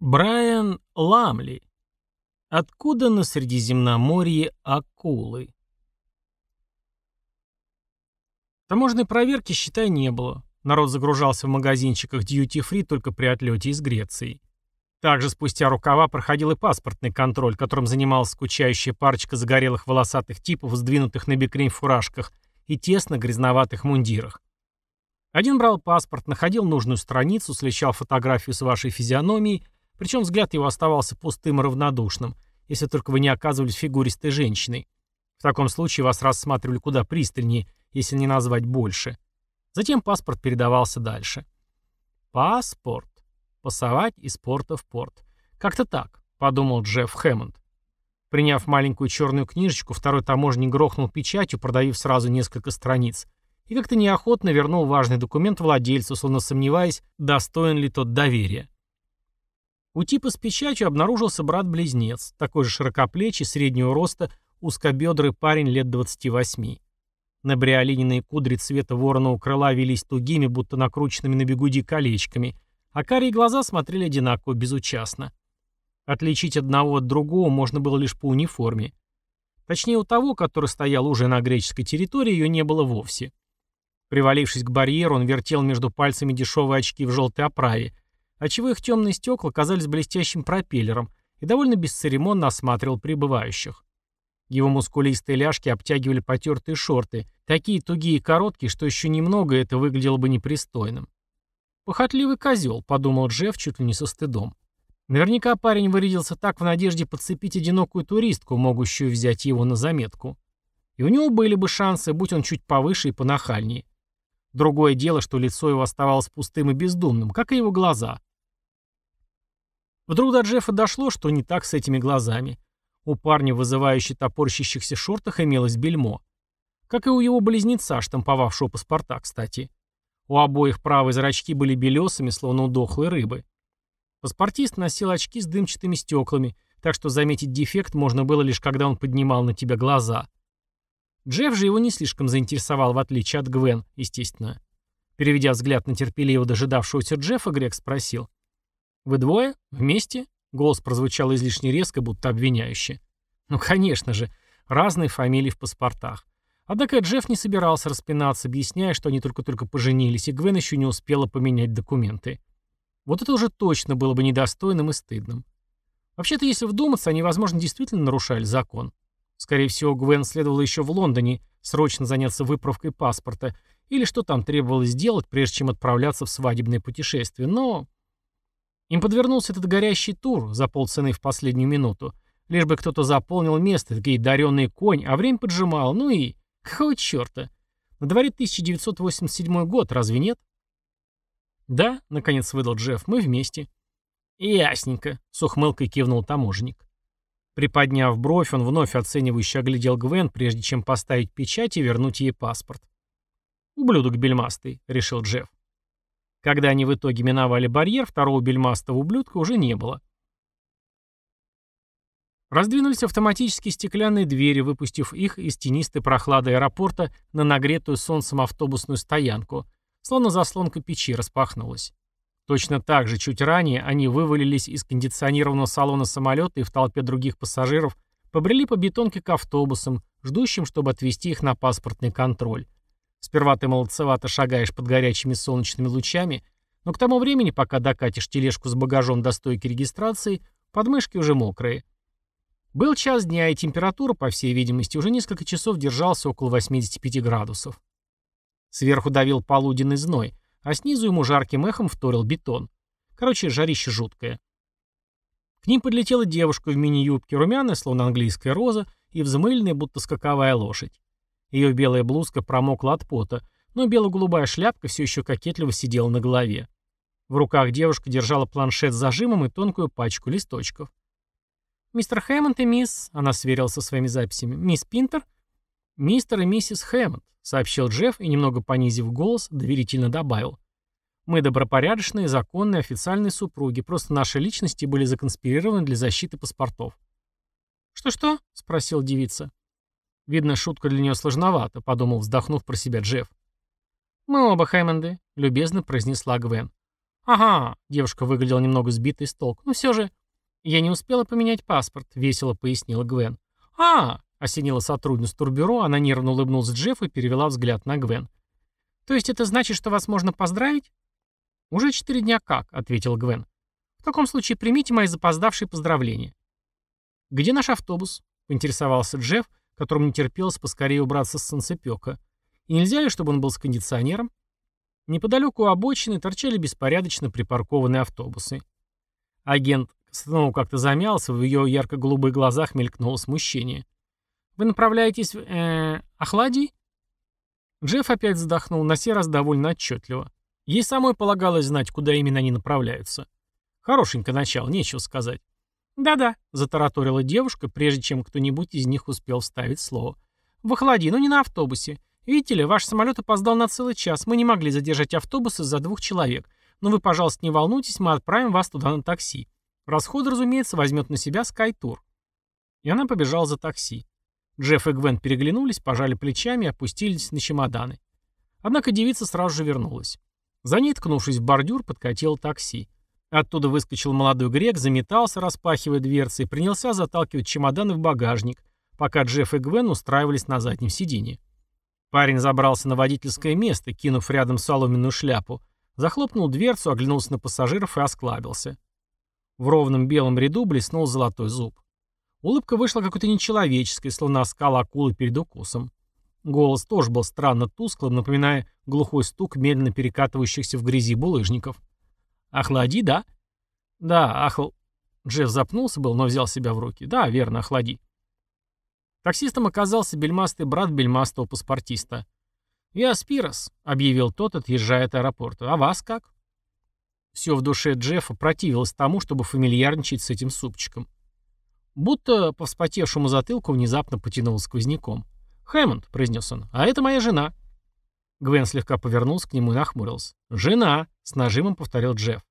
Брайан Ламли. Откуда на Средиземноморье акулы? Таможенной проверки, считай, не было. Народ загружался в магазинчиках Free только при отлете из Греции. Также спустя рукава проходил и паспортный контроль, которым занималась скучающая парочка загорелых волосатых типов, сдвинутых на бекрень фуражках и тесно грязноватых мундирах. Один брал паспорт, находил нужную страницу, сличал фотографию с вашей физиономией причем взгляд его оставался пустым и равнодушным, если только вы не оказывались фигуристой женщиной. В таком случае вас рассматривали куда пристальнее, если не назвать больше. Затем паспорт передавался дальше. Паспорт. Пасовать из порта в порт. Как-то так, подумал Джефф Хэммонд. Приняв маленькую черную книжечку, второй таможенник грохнул печатью, продавив сразу несколько страниц, и как-то неохотно вернул важный документ владельцу, словно сомневаясь, достоин ли тот доверия. У типа с печатью обнаружился брат-близнец, такой же широкоплечий, среднего роста, узкобедрый парень лет 28. Набриолиненные кудри цвета вороного крыла велись тугими, будто накрученными на бегуди колечками, а карие глаза смотрели одинаково безучастно. Отличить одного от другого можно было лишь по униформе. Точнее, у того, который стоял уже на греческой территории, ее не было вовсе. Привалившись к барьеру, он вертел между пальцами дешевые очки в желтой оправе, отчего их темные стекла казались блестящим пропеллером и довольно бесцеремонно осматривал прибывающих. Его мускулистые ляжки обтягивали потертые шорты, такие тугие и короткие, что еще немного это выглядело бы непристойным. «Похотливый козел», — подумал Джефф чуть ли не со стыдом. Наверняка парень вырядился так в надежде подцепить одинокую туристку, могущую взять его на заметку. И у него были бы шансы, будь он чуть повыше и понахальнее. Другое дело, что лицо его оставалось пустым и бездумным, как и его глаза. Вдруг до Джеффа дошло, что не так с этими глазами. У парня, вызывающих топорщащихся шортах, имелось бельмо. Как и у его близнеца, штамповавшего паспорта, кстати. У обоих правые зрачки были белесыми, словно у дохлой рыбы. Паспортист носил очки с дымчатыми стеклами, так что заметить дефект можно было лишь когда он поднимал на тебя глаза. Джефф же его не слишком заинтересовал, в отличие от Гвен, естественно. Переведя взгляд на терпеливо дожидавшегося Джеффа, Грег спросил. «Вы двое? Вместе?» Голос прозвучал излишне резко, будто обвиняюще. «Ну, конечно же. Разные фамилии в паспортах. Однако Джефф не собирался распинаться, объясняя, что они только-только поженились, и Гвен еще не успела поменять документы. Вот это уже точно было бы недостойным и стыдным. Вообще-то, если вдуматься, они, возможно, действительно нарушали закон. Скорее всего, Гвен следовало еще в Лондоне срочно заняться выправкой паспорта, или что там требовалось сделать, прежде чем отправляться в свадебное путешествие, но им подвернулся этот горящий тур за полцены в последнюю минуту. Лишь бы кто-то заполнил место, такие даренный конь, а время поджимал. Ну и... Какого черта? На дворе 1987 год, разве нет? Да, наконец выдал Джефф, мы вместе. Ясненько, с ухмылкой кивнул таможенник. Приподняв бровь, он вновь оценивающе оглядел Гвен, прежде чем поставить печать и вернуть ей паспорт. «Ублюдок бельмастый», — решил Джефф. Когда они в итоге миновали барьер, второго бельмастого ублюдка уже не было. Раздвинулись автоматические стеклянные двери, выпустив их из тенистой прохлады аэропорта на нагретую солнцем автобусную стоянку, словно заслонка печи распахнулась. Точно так же, чуть ранее, они вывалились из кондиционированного салона самолета и в толпе других пассажиров побрели по бетонке к автобусам, ждущим, чтобы отвезти их на паспортный контроль. Сперва ты молодцевато шагаешь под горячими солнечными лучами, но к тому времени, пока докатишь тележку с багажом до стойки регистрации, подмышки уже мокрые. Был час дня, и температура, по всей видимости, уже несколько часов держался около 85 градусов. Сверху давил полуденный зной, а снизу ему жарким эхом вторил бетон. Короче, жарище жуткое. К ним подлетела девушка в мини-юбке, румяная, словно английская роза, и взмыленная, будто скаковая лошадь. Ее белая блузка промокла от пота, но бело-голубая шляпка все еще кокетливо сидела на голове. В руках девушка держала планшет с зажимом и тонкую пачку листочков. «Мистер Хэммонд и мисс...» — она сверилась со своими записями. «Мисс Пинтер?» «Мистер и миссис Хэммонд», — сообщил Джефф и, немного понизив голос, доверительно добавил. «Мы добропорядочные, законные, официальные супруги, просто наши личности были законспирированы для защиты паспортов». «Что-что?» — спросила девица. Видно, шутка для нее сложновата, подумал, вздохнув про себя Джефф. «Мы оба Хэммонды», — любезно произнесла Гвен. «Ага», — девушка выглядела немного сбитой с толку. «Ну все же...» «Я не успела поменять паспорт», — весело пояснила Гвен. «А!» — осенила сотрудница турбюро, она нервно улыбнулась Джеффу и перевела взгляд на Гвен. «То есть это значит, что вас можно поздравить?» «Уже четыре дня как», — ответил Гвен. «В таком случае примите мои запоздавшие поздравления». «Где наш автобус?» — поинтересовался Джефф, которому не терпелось поскорее убраться с солнцепека. «И нельзя ли, чтобы он был с кондиционером?» Неподалеку обочины торчали беспорядочно припаркованные автобусы. Агент снова как-то замялся, в ее ярко-голубых глазах мелькнуло смущение. «Вы направляетесь в... Э, Охладий?» Джефф опять вздохнул, на сей раз довольно отчетливо. Ей самой полагалось знать, куда именно они направляются. Хорошенько начало, нечего сказать. «Да-да», — затараторила девушка, прежде чем кто-нибудь из них успел вставить слово. «В Охлади, но не на автобусе. Видите ли, ваш самолет опоздал на целый час. Мы не могли задержать автобус из-за двух человек. Но вы, пожалуйста, не волнуйтесь, мы отправим вас туда на такси. Расходы, разумеется, возьмет на себя Скайтур». И она побежала за такси. Джефф и Гвен переглянулись, пожали плечами и опустились на чемоданы. Однако девица сразу же вернулась. За ней, ткнувшись в бордюр, подкатило такси. Оттуда выскочил молодой грек, заметался, распахивая дверцы, и принялся заталкивать чемоданы в багажник, пока Джефф и Гвен устраивались на заднем сиденье. Парень забрался на водительское место, кинув рядом соломенную шляпу, захлопнул дверцу, оглянулся на пассажиров и осклабился. В ровном белом ряду блеснул золотой зуб. Улыбка вышла какой-то нечеловеческой, словно оскала акулы перед укусом. Голос тоже был странно тусклым, напоминая глухой стук медленно перекатывающихся в грязи булыжников. «Охлади, да?» «Да, ахл...» Джефф запнулся был, но взял себя в руки. «Да, верно, охлади». Таксистом оказался бельмастый брат бельмастого паспортиста. «Я Спирос», — объявил тот, отъезжая от аэропорта. «А вас как?» Все в душе Джеффа противилось тому, чтобы фамильярничать с этим супчиком. Будто по вспотевшему затылку внезапно потянуло сквозняком. «Хэммонд», — произнес он, — «а это моя жена». Гвен слегка повернулся к нему и нахмурился. «Жена», — с нажимом повторил Джефф.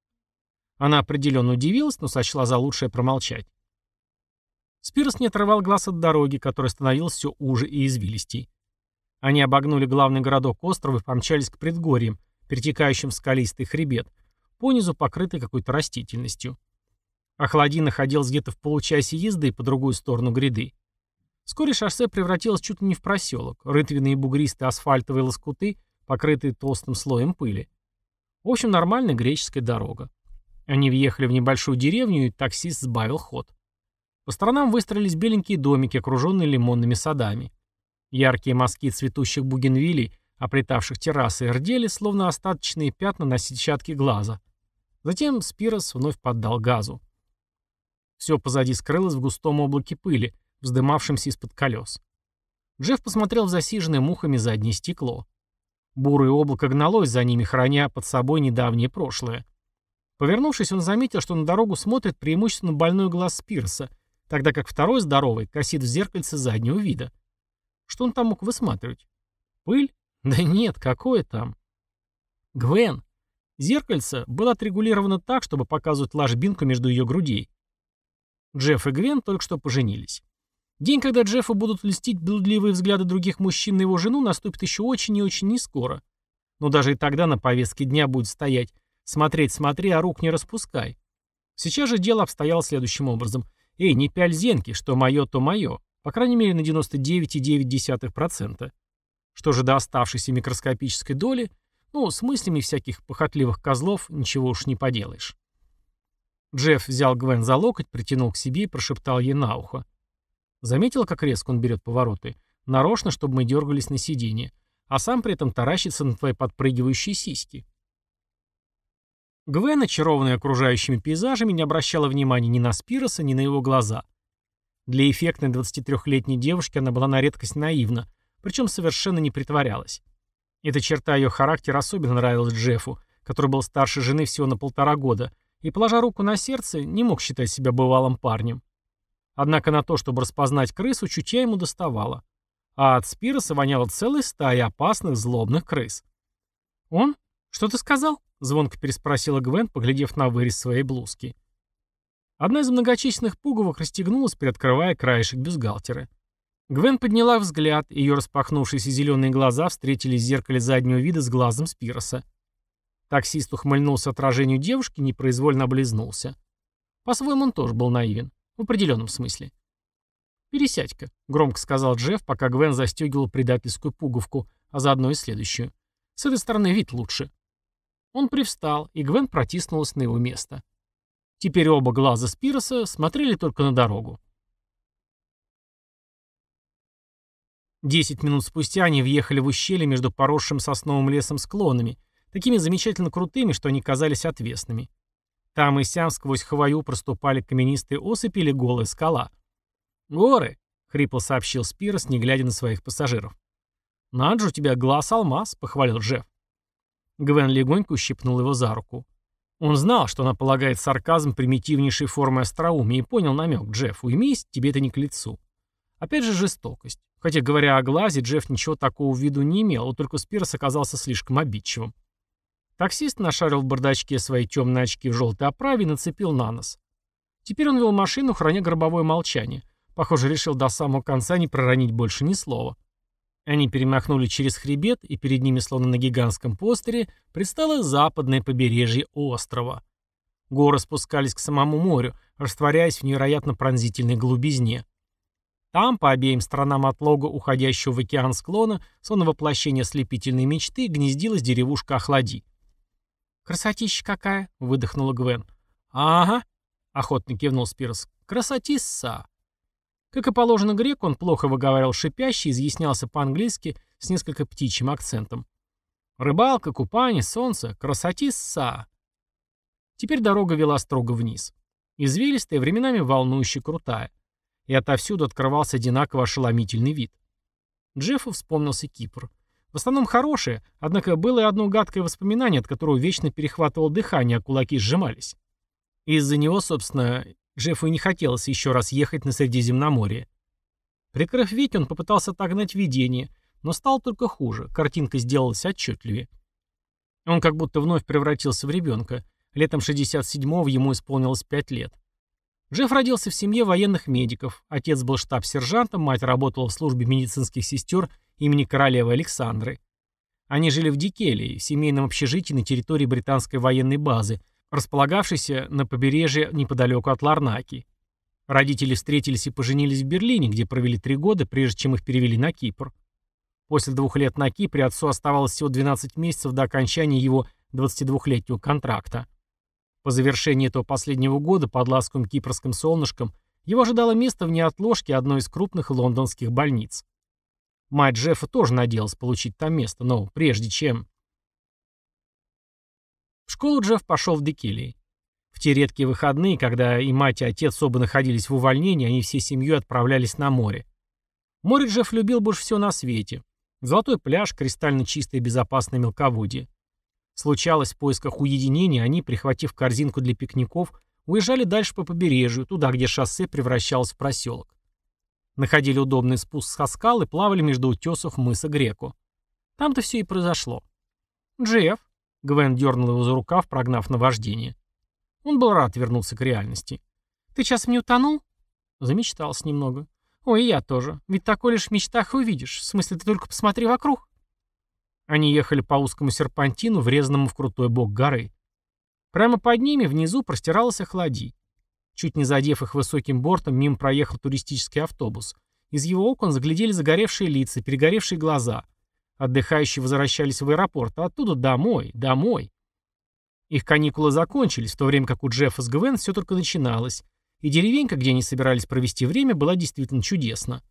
Она определенно удивилась, но сочла за лучшее промолчать. Спирс не отрывал глаз от дороги, которая становилась все уже и извилистей. Они обогнули главный городок острова и помчались к предгорьям, перетекающим в скалистый хребет, понизу покрытый какой-то растительностью. Охлади находился где-то в получасе езды по другую сторону гряды. Вскоре шоссе превратилось чуть ли не в проселок, рытвенные бугристые асфальтовые лоскуты, покрытые толстым слоем пыли. В общем, нормальная греческая дорога. Они въехали в небольшую деревню, и таксист сбавил ход. По сторонам выстроились беленькие домики, окруженные лимонными садами. Яркие мазки цветущих бугенвилей, оплетавших террасы, рдели, словно остаточные пятна на сетчатке глаза. Затем Спирос вновь поддал газу. Все позади скрылось в густом облаке пыли, вздымавшемся из-под колес. Джефф посмотрел в засиженное мухами заднее стекло. Бурое облако гналось за ними, храня под собой недавнее прошлое. Повернувшись, он заметил, что на дорогу смотрит преимущественно больной глаз Спирса, тогда как второй здоровый косит в зеркальце заднего вида. Что он там мог высматривать? Пыль? Да нет, какое там? Гвен. Зеркальце было отрегулировано так, чтобы показывать ложбинку между ее грудей. Джефф и Гвен только что поженились. День, когда Джеффу будут льстить блудливые взгляды других мужчин на его жену, наступит еще очень и очень нескоро. Но даже и тогда на повестке дня будет стоять «Смотреть, смотри, а рук не распускай». Сейчас же дело обстояло следующим образом. Эй, не пяль зенки, что мое, то мое. По крайней мере, на 99,9%. Что же до оставшейся микроскопической доли, ну, с мыслями всяких похотливых козлов ничего уж не поделаешь. Джефф взял Гвен за локоть, притянул к себе и прошептал ей на ухо. Заметила, как резко он берет повороты? Нарочно, чтобы мы дергались на сиденье. А сам при этом таращится на твои подпрыгивающие сиськи. Гвен, очарованная окружающими пейзажами, не обращала внимания ни на Спироса, ни на его глаза. Для эффектной 23-летней девушки она была на редкость наивна, причем совершенно не притворялась. Эта черта ее характера особенно нравилась Джеффу, который был старше жены всего на полтора года, и, положа руку на сердце, не мог считать себя бывалым парнем. Однако на то, чтобы распознать крысу, чутья ему доставало. А от Спироса воняло целой стаи опасных злобных крыс. «Он? Что ты сказал?» — звонко переспросила Гвен, поглядев на вырез своей блузки. Одна из многочисленных пуговок расстегнулась, приоткрывая краешек бюстгальтера. Гвен подняла взгляд, ее распахнувшиеся зеленые глаза встретились в зеркале заднего вида с глазом Спироса. Таксист ухмыльнулся отражению девушки, непроизвольно облизнулся. По-своему он тоже был наивен. В определенном смысле. «Пересядь-ка», — громко сказал Джефф, пока Гвен застегивал предательскую пуговку, а заодно и следующую. «С этой стороны вид лучше». Он привстал, и Гвен протиснулась на его место. Теперь оба глаза Спироса смотрели только на дорогу. Десять минут спустя они въехали в ущелье между поросшим сосновым лесом склонами, такими замечательно крутыми, что они казались отвесными. Там и сям сквозь хвою проступали каменистые осыпи или голая скала. «Горы!» — хрипло сообщил Спирос, не глядя на своих пассажиров. «Надо же, у тебя глаз алмаз», — похвалил Джефф. Гвен легонько ущипнул его за руку. Он знал, что она полагает сарказм примитивнейшей формы остроумия и понял намек Джефф, уймись, тебе это не к лицу. Опять же жестокость. Хотя, говоря о глазе, Джефф ничего такого в виду не имел, вот только Спирос оказался слишком обидчивым. Таксист нашарил в бардачке свои темные очки в желтой оправе и нацепил на нос. Теперь он вел машину, храня гробовое молчание. Похоже, решил до самого конца не проронить больше ни слова. Они перемахнули через хребет, и перед ними, словно на гигантском постере, предстало западное побережье острова. Горы спускались к самому морю, растворяясь в невероятно пронзительной глубизне. Там, по обеим сторонам от лога, уходящего в океан склона, словно воплощение слепительной мечты, гнездилась деревушка Охлади. «Красотища какая!» — выдохнула Гвен. «Ага», — охотно кивнул Спирс. «Красотисса!» Как и положено греку, он плохо выговаривал шипящий, изъяснялся по-английски с несколько птичьим акцентом. Рыбалка, купание, солнце, красотисса. Теперь дорога вела строго вниз. Извилистая, временами волнующе крутая. И отовсюду открывался одинаково ошеломительный вид. Джеффу вспомнился Кипр. В основном хорошее, однако было и одно гадкое воспоминание, от которого вечно перехватывал дыхание, а кулаки сжимались. Из-за него, собственно, Джеффу и не хотелось еще раз ехать на Средиземноморье. Прикрыв веки, он попытался отогнать видение, но стал только хуже, картинка сделалась отчетливее. Он как будто вновь превратился в ребенка. Летом 67-го ему исполнилось 5 лет. Джефф родился в семье военных медиков. Отец был штаб-сержантом, мать работала в службе медицинских сестер имени королевы Александры. Они жили в Дикелии, в семейном общежитии на территории британской военной базы, располагавшийся на побережье неподалеку от Ларнаки. Родители встретились и поженились в Берлине, где провели три года, прежде чем их перевели на Кипр. После двух лет на Кипре отцу оставалось всего 12 месяцев до окончания его 22-летнего контракта. По завершении этого последнего года под ласковым кипрским солнышком его ожидало место в неотложке одной из крупных лондонских больниц. Мать Джеффа тоже надеялась получить там место, но прежде чем... В школу Джефф пошел в Декелии. В те редкие выходные, когда и мать, и отец оба находились в увольнении, они всей семьей отправлялись на море. Море Джефф любил больше всего на свете. Золотой пляж, кристально чистое и безопасное мелководье. Случалось, в поисках уединения они, прихватив корзинку для пикников, уезжали дальше по побережью, туда, где шоссе превращалось в проселок. Находили удобный спуск со скал и плавали между утесов мыса Греку. Там-то все и произошло. «Джефф», Гвен дернул его за рукав, прогнав наваждение. Он был рад вернуться к реальности. «Ты часом не утонул?» Замечтался немного. «Ой, и я тоже. Ведь такое лишь в мечтах и увидишь. В смысле, ты только посмотри вокруг». Они ехали по узкому серпантину, врезанному в крутой бок горы. Прямо под ними, внизу, простиралась охлади. Чуть не задев их высоким бортом, мимо проехал туристический автобус. Из его окон заглядели загоревшие лица, перегоревшие глаза — Отдыхающие возвращались в аэропорт, а оттуда домой, домой. Их каникулы закончились, в то время как у Джеффа с Гвен все только начиналось, и деревенька, где они собирались провести время, была действительно чудесна.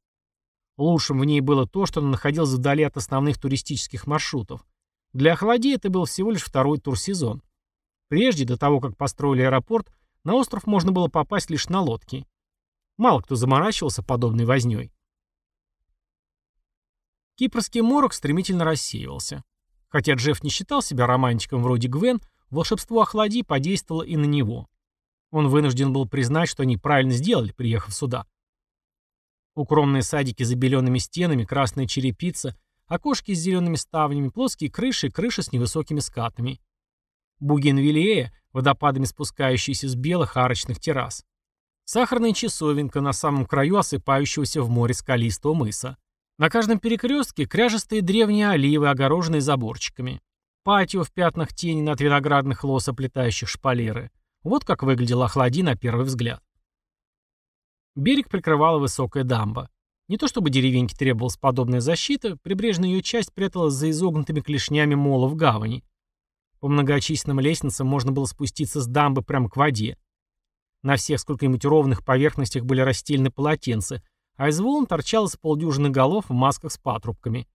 Лучшим в ней было то, что она находилась вдали от основных туристических маршрутов. Для Охлади это был всего лишь второй турсезон. Прежде, до того, как построили аэропорт, на остров можно было попасть лишь на лодке. Мало кто заморачивался подобной вознёй. Кипрский морок стремительно рассеивался. Хотя Джефф не считал себя романтиком вроде Гвен, волшебство охлади подействовало и на него. Он вынужден был признать, что они правильно сделали, приехав сюда. Укромные садики за белеными стенами, красная черепица, окошки с зелеными ставнями, плоские крыши и крыши с невысокими скатами. Бугенвиллея, водопадами спускающиеся с белых арочных террас. Сахарная часовенка на самом краю осыпающегося в море скалистого мыса. На каждом перекрестке кряжестые древние оливы, огороженные заборчиками. патио в пятнах тени над виноградных лос, оплетающих шпалеры. Вот как выглядела Охлади на первый взгляд. Берег прикрывала высокая дамба. Не то чтобы деревеньке требовалась подобная защита, прибрежная ее часть пряталась за изогнутыми клешнями мола в гавани. По многочисленным лестницам можно было спуститься с дамбы прямо к воде. На всех сколько-нибудь ровных поверхностях были расстелены полотенца, а из волн торчало с полдюжины голов в масках с патрубками.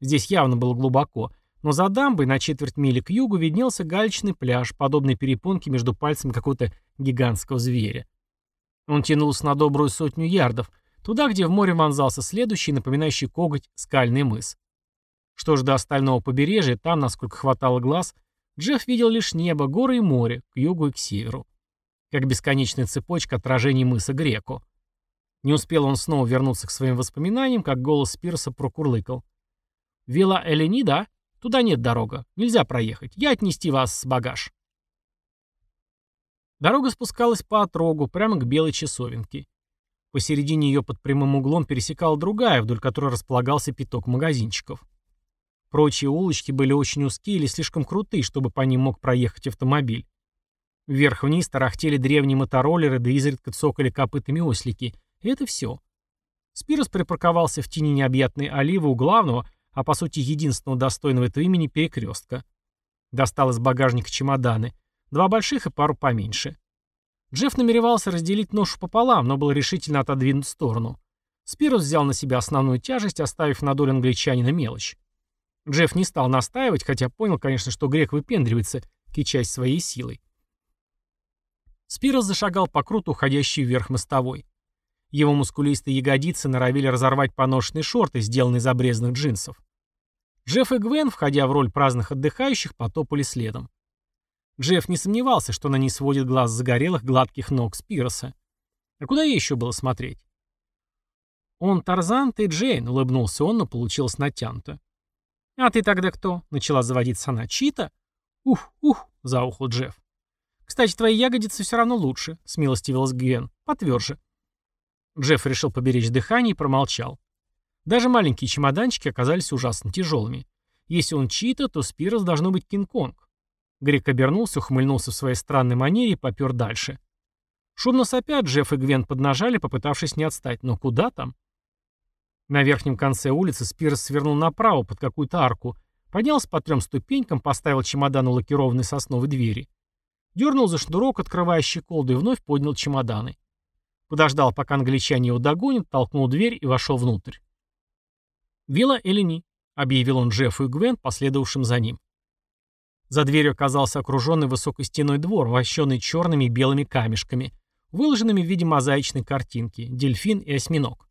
Здесь явно было глубоко, но за дамбой на четверть мили к югу виднелся галечный пляж, подобный перепонке между пальцами какого-то гигантского зверя. Он тянулся на добрую сотню ярдов — Туда, где в море вонзался следующий, напоминающий коготь, скальный мыс. Что ж до остального побережья, там, насколько хватало глаз, Джефф видел лишь небо, горы и море, к югу и к северу. Как бесконечная цепочка отражений мыса Греко. Не успел он снова вернуться к своим воспоминаниям, как голос Пирса прокурлыкал. «Вилла Элени, да? Туда нет дорога. Нельзя проехать. Я отнести вас с багаж». Дорога спускалась по отрогу, прямо к белой часовенке. Посередине ее под прямым углом пересекала другая, вдоль которой располагался пяток магазинчиков. Прочие улочки были очень узкие или слишком крутые, чтобы по ним мог проехать автомобиль. Вверх-вниз тарахтели древние мотороллеры, да изредка цокали копытами ослики. И это все. Спирос припарковался в тени необъятной оливы у главного, а по сути единственного достойного этого имени перекрестка. Достал из багажника чемоданы. Два больших и пару поменьше. Джефф намеревался разделить ношу пополам, но был решительно отодвинут в сторону. Спирус взял на себя основную тяжесть, оставив на долю англичанина мелочь. Джефф не стал настаивать, хотя понял, конечно, что грек выпендривается, кичась своей силой. Спирос зашагал по круто уходящей вверх мостовой. Его мускулистые ягодицы норовили разорвать поношенные шорты, сделанные из обрезанных джинсов. Джефф и Гвен, входя в роль праздных отдыхающих, потопали следом. Джефф не сомневался, что она не сводит глаз загорелых гладких ног Спироса. А куда ей еще было смотреть? «Он Тарзан, ты Джейн», — улыбнулся он, но получилось натянуто. «А ты тогда кто?» — начала заводиться она. «Чита?» «Ух, ух», — заухал Джефф. «Кстати, твои ягодицы все равно лучше», — смилостивилась Ген. «Потверже». Джефф решил поберечь дыхание и промолчал. Даже маленькие чемоданчики оказались ужасно тяжелыми. Если он Чита, то Спирос должно быть Кинг-Конг. Грек обернулся, ухмыльнулся в своей странной манере и попер дальше. Шумно сопя, Джефф и Гвен поднажали, попытавшись не отстать. Но куда там? На верхнем конце улицы Спирс свернул направо под какую-то арку, поднялся по трем ступенькам, поставил чемодан у лакированной сосновой двери. Дернул за шнурок, открывая щеколду, и вновь поднял чемоданы. Подождал, пока англичане его догонят, толкнул дверь и вошел внутрь. «Вилла Элени», — объявил он Джеффу и Гвен, последовавшим за ним. За дверью оказался окруженный высокой стеной двор, вощенный черными и белыми камешками, выложенными в виде мозаичной картинки, дельфин и осьминог.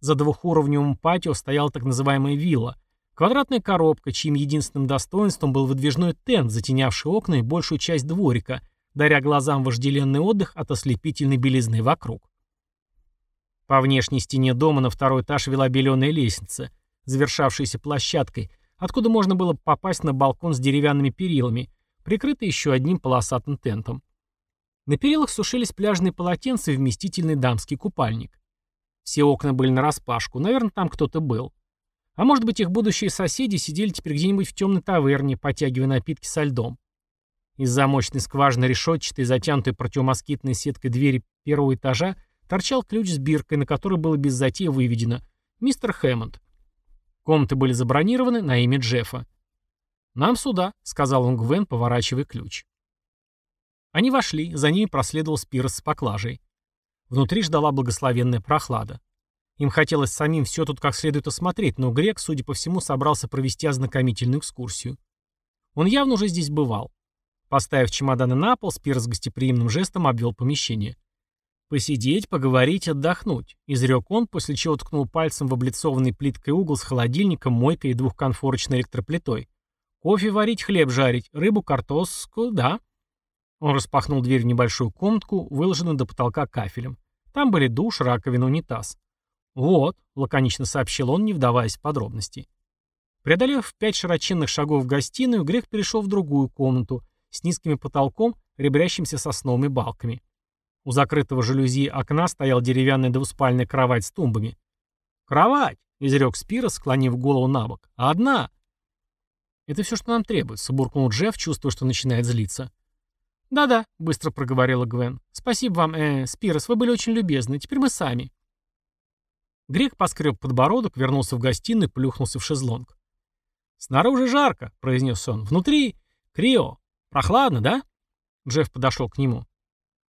За двухуровневым патио стояла так называемая вилла, квадратная коробка, чьим единственным достоинством был выдвижной тент, затенявший окна и большую часть дворика, даря глазам вожделенный отдых от ослепительной белизны вокруг. По внешней стене дома на второй этаж вела беленая лестница, завершавшаяся площадкой, откуда можно было попасть на балкон с деревянными перилами, прикрытый еще одним полосатым тентом. На перилах сушились пляжные полотенца и вместительный дамский купальник. Все окна были нараспашку, наверное, там кто-то был. А может быть, их будущие соседи сидели теперь где-нибудь в темной таверне, потягивая напитки со льдом. Из замочной скважины решетчатой, затянутой противомоскитной сеткой двери первого этажа, торчал ключ с биркой, на которой было без затеи выведено «Мистер Хэммонд». Комнаты были забронированы на имя Джеффа. «Нам сюда», — сказал он Гвен, поворачивая ключ. Они вошли, за ними проследовал Спирос с поклажей. Внутри ждала благословенная прохлада. Им хотелось самим все тут как следует осмотреть, но Грек, судя по всему, собрался провести ознакомительную экскурсию. Он явно уже здесь бывал. Поставив чемоданы на пол, Спирос гостеприимным жестом обвел помещение. «Посидеть, поговорить, отдохнуть», — изрек он, после чего ткнул пальцем в облицованный плиткой угол с холодильником, мойкой и двухконфорочной электроплитой. «Кофе варить, хлеб жарить, рыбу, картошку, да?» Он распахнул дверь в небольшую комнатку, выложенную до потолка кафелем. Там были душ, раковина, унитаз. «Вот», — лаконично сообщил он, не вдаваясь в подробности. Преодолев пять широченных шагов в гостиную, Грех перешел в другую комнату с низким потолком, ребрящимся сосновыми балками. У закрытого жалюзи окна стояла деревянная двуспальная кровать с тумбами. «Кровать!» — изрек Спира, склонив голову на бок. «Одна!» «Это все, что нам требуется», — буркнул Джефф, чувствуя, что начинает злиться. «Да-да», — быстро проговорила Гвен. «Спасибо вам, э, Спирос, вы были очень любезны. Теперь мы сами». Грек поскреб подбородок, вернулся в гостиную и плюхнулся в шезлонг. «Снаружи жарко», — произнес он. «Внутри крио. Прохладно, да?» Джефф подошел к нему.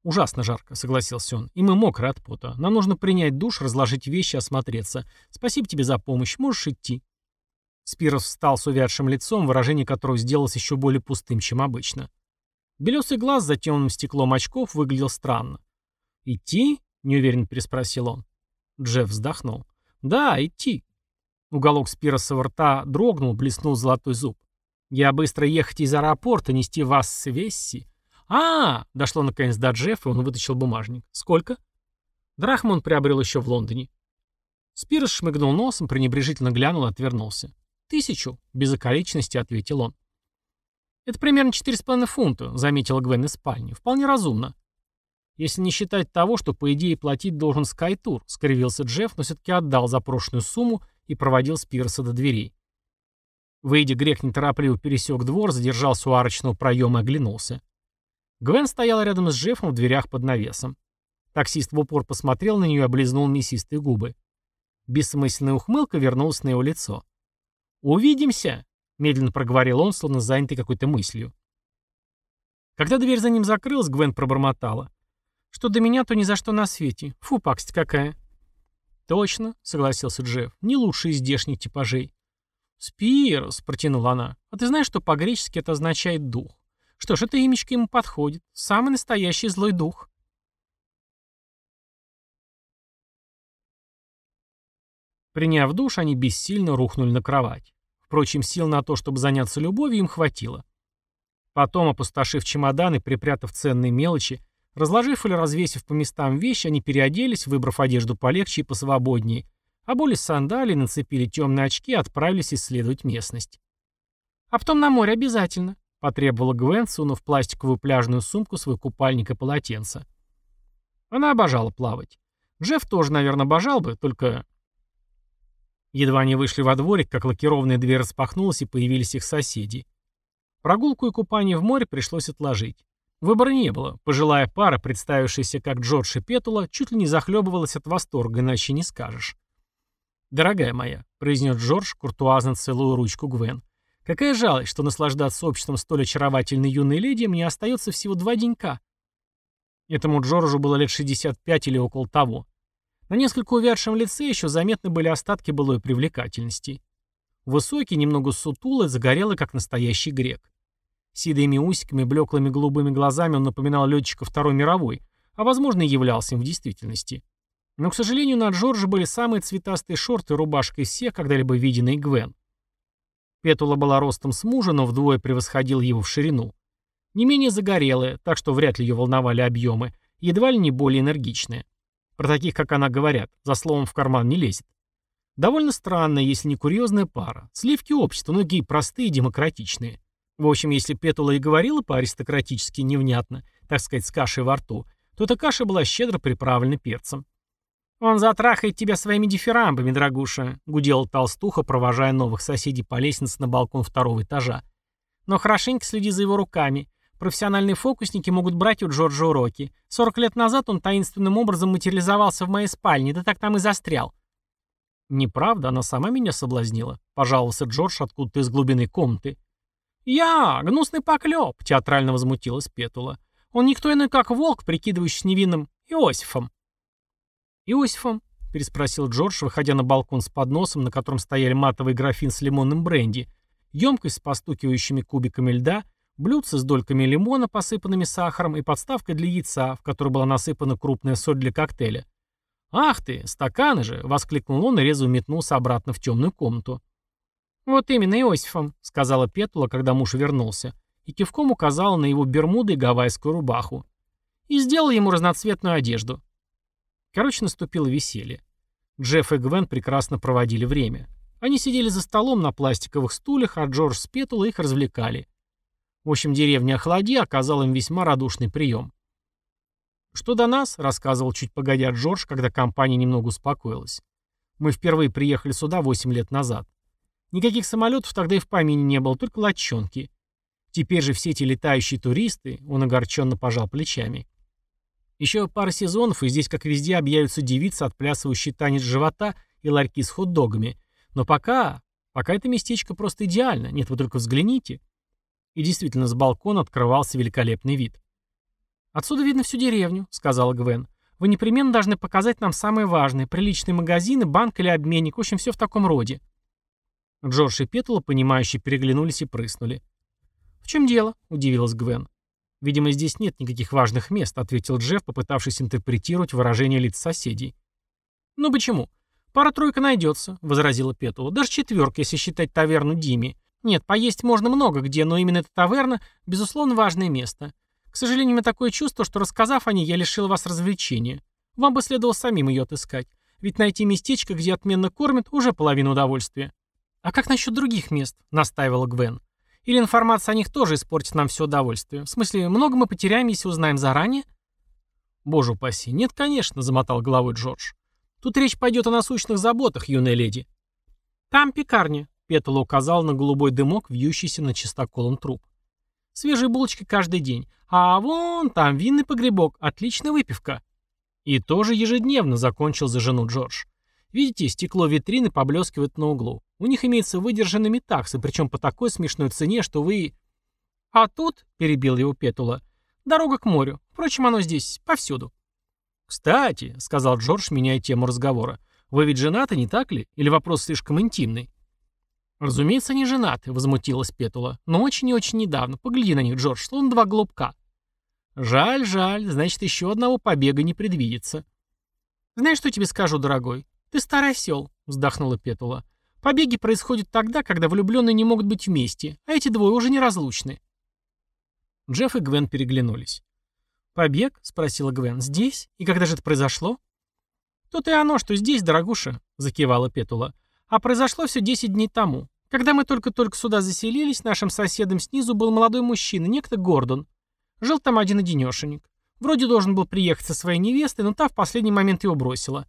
«Ужасно жарко», — согласился он. «И мы мокры от пота. Нам нужно принять душ, разложить вещи, осмотреться. Спасибо тебе за помощь. Можешь идти». Спирос встал с увядшим лицом, выражение которого сделалось еще более пустым, чем обычно. Белесый глаз за темным стеклом очков выглядел странно. «Идти?» — неуверенно переспросил он. Джефф вздохнул. «Да, идти». Уголок Спиросова рта дрогнул, блеснул золотой зуб. «Я быстро ехать из аэропорта, нести вас с Весси». «А, -а, -а дошло наконец до Джеффа, он вытащил бумажник. «Сколько?» Драхму он приобрел еще в Лондоне. Спирос шмыгнул носом, пренебрежительно глянул и отвернулся. «Тысячу», — без околичности ответил он. «Это примерно 4,5 фунта», — заметила Гвен из спальни. «Вполне разумно». «Если не считать того, что, по идее, платить должен Скайтур», — скривился Джефф, но все-таки отдал запрошенную сумму и проводил Спирса до дверей. Выйдя, грек неторопливо пересек двор, задержался у арочного проема и оглянулся. Гвен стояла рядом с Джеффом в дверях под навесом. Таксист в упор посмотрел на нее и облизнул мясистые губы. Бессмысленная ухмылка вернулась на его лицо. «Увидимся!» Медленно проговорил он, словно занятый какой-то мыслью. Когда дверь за ним закрылась, Гвен пробормотала. «Что до меня, то ни за что на свете. Фу, пакость какая». «Точно», — согласился Джефф, — «не лучший из здешних типажей». «Спирос», — протянула она, — «а ты знаешь, что по-гречески это означает «дух»? Что ж, это имечко ему подходит. Самый настоящий злой дух». Приняв душ, они бессильно рухнули на кровать. Впрочем, сил на то, чтобы заняться любовью, им хватило. Потом, опустошив чемодан и припрятав ценные мелочи, разложив или развесив по местам вещи, они переоделись, выбрав одежду полегче и посвободнее, обули сандалии, нацепили темные очки и отправились исследовать местность. «А потом на море обязательно», — потребовала Гвен, сунув пластиковую пляжную сумку свой купальник и полотенце. Она обожала плавать. Джефф тоже, наверное, обожал бы, только Едва они вышли во дворик, как лакированная дверь распахнулась и появились их соседи. Прогулку и купание в море пришлось отложить. Выбора не было. Пожилая пара, представившаяся как Джордж и Петула, чуть ли не захлебывалась от восторга, иначе не скажешь. «Дорогая моя», — произнес Джордж, куртуазно целую ручку Гвен, «какая жалость, что наслаждаться обществом столь очаровательной юной леди мне остается всего два денька». Этому Джорджу было лет 65 или около того. На несколько увядшем лице еще заметны были остатки былой привлекательности. Высокий, немного сутулый, загорелый, как настоящий грек. Сидыми усиками, блеклыми голубыми глазами он напоминал летчика Второй мировой, а возможно и являлся им в действительности. Но, к сожалению, на Джорджа были самые цветастые шорты и рубашка из всех, когда-либо виденные Гвен. Петула была ростом с мужа, но вдвое превосходил его в ширину. Не менее загорелая, так что вряд ли ее волновали объемы, едва ли не более энергичная. Про таких, как она, говорят, за словом в карман не лезет. Довольно странная, если не курьезная пара. Сливки общества, многие простые и демократичные. В общем, если Петула и говорила по-аристократически невнятно, так сказать, с кашей во рту, то эта каша была щедро приправлена перцем. «Он затрахает тебя своими дифирамбами, дорогуша», — гудела толстуха, провожая новых соседей по лестнице на балкон второго этажа. «Но хорошенько следи за его руками. Профессиональные фокусники могут брать у Джорджа уроки. 40 лет назад он таинственным образом материализовался в моей спальне, да так там и застрял. «Неправда, она сама меня соблазнила», — пожаловался Джордж откуда-то из глубины комнаты. «Я, гнусный поклеп», — театрально возмутилась Петула. «Он никто иной, как волк, прикидывающийся невинным Иосифом». «Иосифом?» — переспросил Джордж, выходя на балкон с подносом, на котором стояли матовый графин с лимонным бренди, емкость с постукивающими кубиками льда — блюдце с дольками лимона, посыпанными сахаром, и подставкой для яйца, в которой была насыпана крупная соль для коктейля. «Ах ты, стаканы же!» — воскликнул он и резво метнулся обратно в темную комнату. «Вот именно Иосифом», — сказала Петула, когда муж вернулся, и кивком указала на его бермуды и гавайскую рубаху. И сделал ему разноцветную одежду. Короче, наступило веселье. Джефф и Гвен прекрасно проводили время. Они сидели за столом на пластиковых стульях, а Джордж с Петулой их развлекали. В общем, деревня Охлади оказала им весьма радушный прием. «Что до нас?» — рассказывал чуть погодя Джордж, когда компания немного успокоилась. «Мы впервые приехали сюда 8 лет назад. Никаких самолетов тогда и в помине не было, только лодчонки. Теперь же все эти летающие туристы, он огорченно пожал плечами. Еще пара сезонов, и здесь, как везде, объявятся девицы, отплясывающие танец живота и ларьки с хот-догами. Но пока... Пока это местечко просто идеально. Нет, вы только взгляните. И действительно, с балкона открывался великолепный вид. «Отсюда видно всю деревню», — сказала Гвен. «Вы непременно должны показать нам самые важные. Приличные магазины, банк или обменник. В общем, все в таком роде». Джордж и Петула, понимающие, переглянулись и прыснули. «В чем дело?» — удивилась Гвен. «Видимо, здесь нет никаких важных мест», — ответил Джефф, попытавшись интерпретировать выражение лиц соседей. «Ну почему? Пара-тройка найдется», — возразила Петула. «Даже четверка, если считать таверну Дими. Нет, поесть можно много где, но именно эта таверна, безусловно, важное место. К сожалению, у меня такое чувство, что, рассказав о ней, я лишил вас развлечения. Вам бы следовало самим ее отыскать. Ведь найти местечко, где отменно кормят, уже половина удовольствия». «А как насчет других мест?» — настаивала Гвен. «Или информация о них тоже испортит нам все удовольствие? В смысле, много мы потеряем, если узнаем заранее?» «Боже упаси, нет, конечно», — замотал головой Джордж. «Тут речь пойдет о насущных заботах, юная леди». «Там пекарня», — Петла указал на голубой дымок, вьющийся на чистоколом труп. «Свежие булочки каждый день. А вон там винный погребок, отличная выпивка». «И тоже ежедневно», — закончил за жену Джордж. Видите, стекло витрины поблескивает на углу. У них имеется выдержанными таксы, причем по такой смешной цене, что вы... А тут, — перебил его Петула, — дорога к морю. Впрочем, оно здесь повсюду. «Кстати», — сказал Джордж, меняя тему разговора, — «вы ведь женаты, не так ли? Или вопрос слишком интимный?» «Разумеется, не женаты», — возмутилась Петула. «Но очень и очень недавно. Погляди на них, Джордж, словно два голубка». «Жаль, жаль. Значит, еще одного побега не предвидится». «Знаешь, что тебе скажу, дорогой? Ты старый осел», — вздохнула Петула. Побеги происходят тогда, когда влюбленные не могут быть вместе, а эти двое уже неразлучны. Джефф и Гвен переглянулись. «Побег?» — спросила Гвен. «Здесь? И когда же это произошло?» «То-то и оно, что здесь, дорогуша», — закивала Петула. «А произошло все десять дней тому. Когда мы только-только сюда заселились, нашим соседом снизу был молодой мужчина, некто Гордон. Жил там один-одинешенек. Вроде должен был приехать со своей невестой, но та в последний момент его бросила.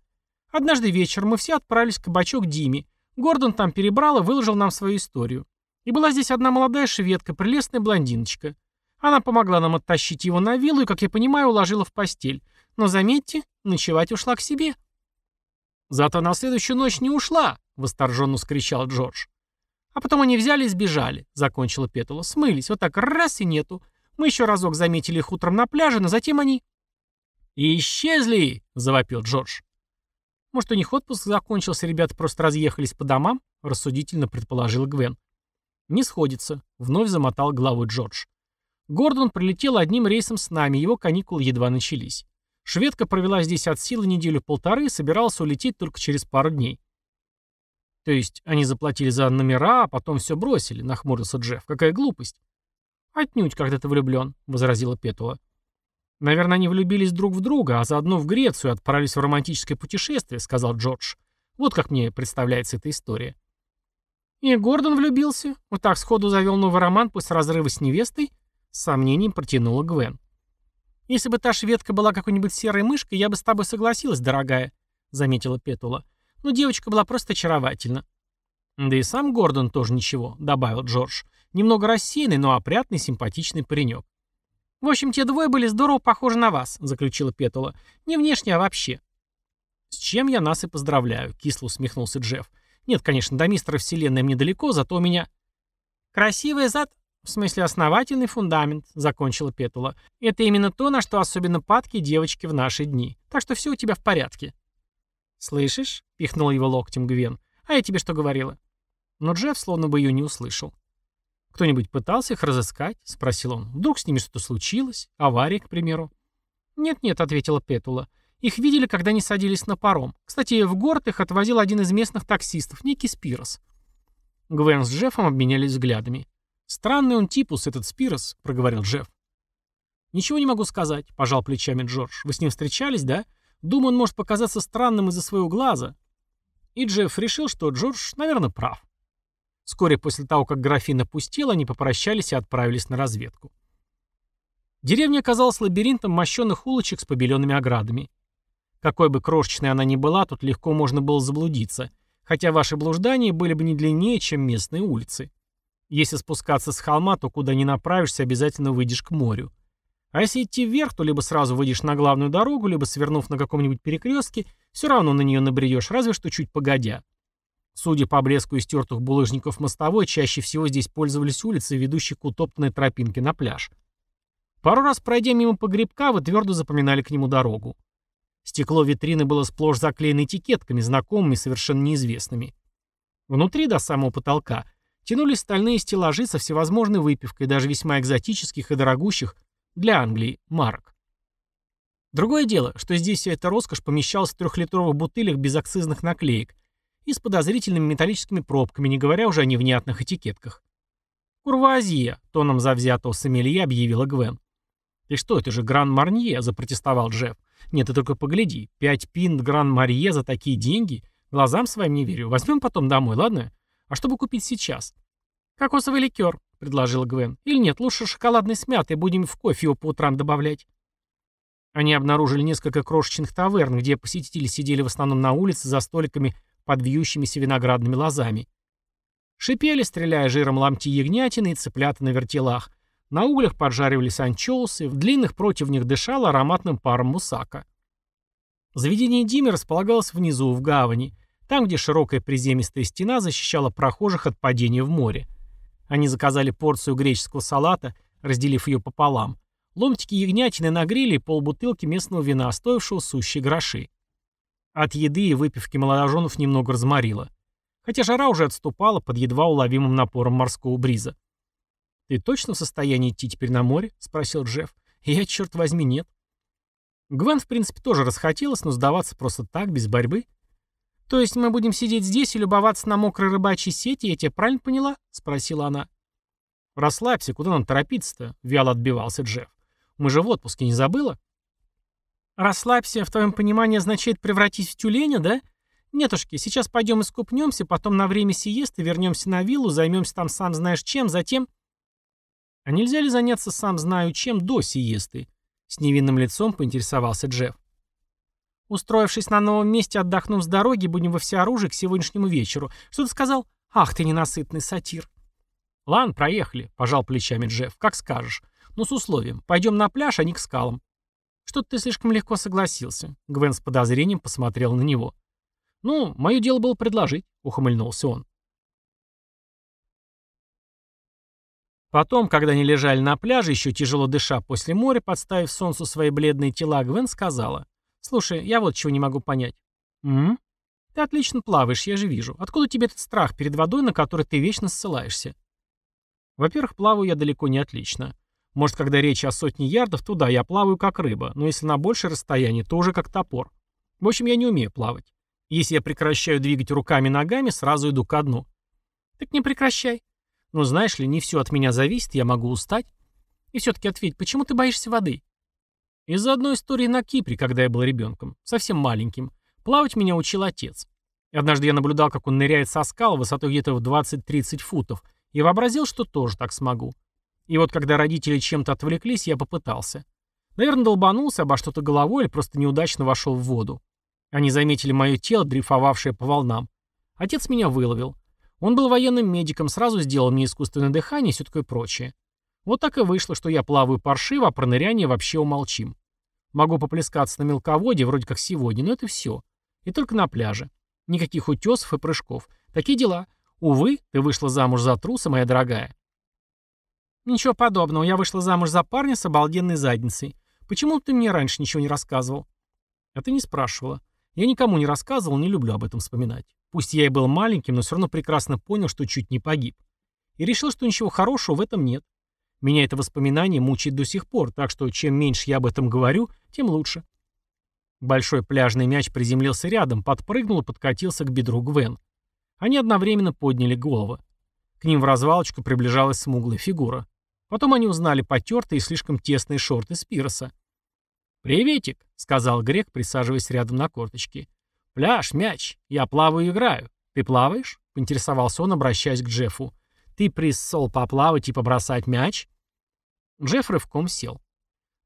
Однажды вечером мы все отправились в кабачок Диме, Гордон там перебрал и выложил нам свою историю. И была здесь одна молодая шведка, прелестная блондиночка. Она помогла нам оттащить его на виллу и, как я понимаю, уложила в постель. Но заметьте, ночевать ушла к себе. «Зато на следующую ночь не ушла!» — восторженно скричал Джордж. «А потом они взяли и сбежали», — закончила Петула. «Смылись. Вот так раз и нету. Мы еще разок заметили их утром на пляже, но затем они...» «Исчезли!» — завопил Джордж. Может, у них отпуск закончился, ребята просто разъехались по домам? Рассудительно предположил Гвен. Не сходится, вновь замотал головой Джордж. Гордон прилетел одним рейсом с нами, его каникулы едва начались. Шведка провела здесь от силы неделю-полторы и собиралась улететь только через пару дней. То есть они заплатили за номера, а потом все бросили, нахмурился Джефф. Какая глупость. Отнюдь, когда ты влюблен, возразила Петула. «Наверное, они влюбились друг в друга, а заодно в Грецию отправились в романтическое путешествие», — сказал Джордж. «Вот как мне представляется эта история». «И Гордон влюбился? Вот так сходу завел новый роман после разрыва с невестой?» С сомнением протянула Гвен. «Если бы та шведка была какой-нибудь серой мышкой, я бы с тобой согласилась, дорогая», — заметила Петула. «Но девочка была просто очаровательна». «Да и сам Гордон тоже ничего», — добавил Джордж. «Немного рассеянный, но опрятный, симпатичный паренек. «В общем, те двое были здорово похожи на вас», — заключила Петула. «Не внешне, а вообще». «С чем я нас и поздравляю», — кисло усмехнулся Джефф. «Нет, конечно, до мистера Вселенной мне далеко, зато у меня...» «Красивый зад, в смысле основательный фундамент», — закончила Петула. «Это именно то, на что особенно падки девочки в наши дни. Так что все у тебя в порядке». «Слышишь?» — пихнул его локтем Гвен. «А я тебе что говорила?» Но Джефф словно бы ее не услышал. «Кто-нибудь пытался их разыскать?» — спросил он. «Вдруг с ними что-то случилось? Авария, к примеру?» «Нет-нет», — ответила Петула. «Их видели, когда они садились на паром. Кстати, в город их отвозил один из местных таксистов, некий Спирос». Гвен с Джеффом обменялись взглядами. «Странный он типус, этот Спирос», — проговорил Джефф. «Ничего не могу сказать», — пожал плечами Джордж. «Вы с ним встречались, да? Думаю, он может показаться странным из-за своего глаза». И Джефф решил, что Джордж, наверное, прав. Вскоре после того, как графин опустел, они попрощались и отправились на разведку. Деревня оказалась лабиринтом мощенных улочек с побеленными оградами. Какой бы крошечной она ни была, тут легко можно было заблудиться, Хотя ваши блуждания были бы не длиннее, чем местные улицы. Если спускаться с холма, то куда ни направишься, обязательно выйдешь к морю. А если идти вверх, то либо сразу выйдешь на главную дорогу, либо, свернув на каком-нибудь перекрестке, все равно на нее набредешь, разве что чуть погодя. Судя по блеску истертых булыжников мостовой, чаще всего здесь пользовались улицы, ведущие к утоптанной тропинке на пляж. Пару раз пройдя мимо погребка, вы твердо запоминали к нему дорогу. Стекло витрины было сплошь заклеено этикетками, знакомыми, совершенно неизвестными. Внутри, до самого потолка, тянулись стальные стеллажи со всевозможной выпивкой, даже весьма экзотических и дорогущих для Англии марок. Другое дело, что здесь вся эта роскошь помещалась в трехлитровых бутылях без акцизных наклеек и с подозрительными металлическими пробками, не говоря уже о невнятных этикетках. «Курвуазия», — тоном завзятого сомелье объявила Гвен. «Ты что, это же Гран-Марнье», — запротестовал Джефф. Нет, ты только погляди. Пять пинт Гран-Марье за такие деньги? Глазам своим не верю. Возьмем потом домой, ладно? А чтобы купить сейчас? Кокосовый ликер, предложила Гвен. Или нет, лучше шоколадный с мятой, будем в кофе его по утрам добавлять. Они обнаружили несколько крошечных таверн, где посетители сидели в основном на улице за столиками под вьющимися виноградными лозами. Шипели, стреляя жиром ломти ягнятины и цыплята на вертелах, на углях поджаривались анчоусы, в длинных противнях дышало ароматным паром мусака. Заведение Дими располагалось внизу, в гавани, там, где широкая приземистая стена защищала прохожих от падения в море. Они заказали порцию греческого салата, разделив ее пополам, ломтики ягнятины на гриле и полбутылки местного вина, стоившего сущие гроши. От еды и выпивки молодоженов немного разморило. Хотя жара уже отступала под едва уловимым напором морского бриза. «Ты точно в состоянии идти теперь на море?» — спросил Джефф. «Я, черт возьми, нет». Гвен, в принципе, тоже расхотелось, но сдаваться просто так, без борьбы. «То есть мы будем сидеть здесь и любоваться на мокрой рыбачьей сети, я тебя правильно поняла?» — спросила она. «Расслабься, куда нам торопиться-то?» — вяло отбивался Джефф. «Мы же в отпуске, не забыла?» «Расслабься, в твоем понимании, означает превратить в тюленя, да? Нетушки, сейчас пойдем искупнемся, потом на время сиесты вернемся на виллу, займемся там сам знаешь чем, затем...» «А нельзя ли заняться сам знаю чем до сиесты?» С невинным лицом поинтересовался Джефф. «Устроившись на новом месте, отдохнув с дороги, будем во всеоружии к сегодняшнему вечеру. Что ты сказал? Ах ты ненасытный сатир!» «Ладно, проехали», — пожал плечами Джефф. «Как скажешь. Но с условием. Пойдем на пляж, а не к скалам». «Что-то ты слишком легко согласился». Гвен с подозрением посмотрел на него. «Ну, мое дело было предложить», — ухмыльнулся он. Потом, когда они лежали на пляже, еще тяжело дыша после моря, подставив солнцу свои бледные тела, Гвен сказала. «Слушай, я вот чего не могу понять». «М? Ты отлично плаваешь, я же вижу. Откуда тебе этот страх перед водой, на который ты вечно ссылаешься?» «Во-первых, плаваю я далеко не отлично. Может, когда речь о сотне ярдов, то да, я плаваю как рыба, но если на большее расстояние, то уже как топор. В общем, я не умею плавать. Если я прекращаю двигать руками и ногами, сразу иду ко дну». «Так не прекращай. Но знаешь ли, не все от меня зависит, я могу устать. И все-таки ответь, почему ты боишься воды? Из-за одной истории на Кипре, когда я был ребенком, совсем маленьким. Плавать меня учил отец. И однажды я наблюдал, как он ныряет со скал высотой где-то в 20-30 футов, и вообразил, что тоже так смогу. И вот когда родители чем-то отвлеклись, я попытался. Наверное, долбанулся обо что-то головой или просто неудачно вошел в воду. Они заметили мое тело, дрейфовавшее по волнам. Отец меня выловил. Он был военным медиком, сразу сделал мне искусственное дыхание и все такое прочее. Вот так и вышло, что я плаваю паршиво, а про ныряние вообще умолчим. Могу поплескаться на мелководье, вроде как сегодня, но это все. И только на пляже. Никаких утесов и прыжков. Такие дела. Увы, ты вышла замуж за труса, моя дорогая. Ничего подобного, я вышла замуж за парня с обалденной задницей. Почему ты мне раньше ничего не рассказывал? А ты не спрашивала. Я никому не рассказывал, не люблю об этом вспоминать. Пусть я и был маленьким, но все равно прекрасно понял, что чуть не погиб. И решил, что ничего хорошего в этом нет. Меня это воспоминание мучает до сих пор, так что чем меньше я об этом говорю, тем лучше. Большой пляжный мяч приземлился рядом, подпрыгнул и подкатился к бедру Гвен. Они одновременно подняли головы. К ним в развалочку приближалась смуглая фигура. Потом они узнали потертые и слишком тесные шорты Спироса. «Приветик», — сказал Грек, присаживаясь рядом на корточки. «Пляж, мяч. Я плаваю и играю. Ты плаваешь?» — поинтересовался он, обращаясь к Джеффу. «Ты приссол поплавать и побросать мяч?» Джефф рывком сел.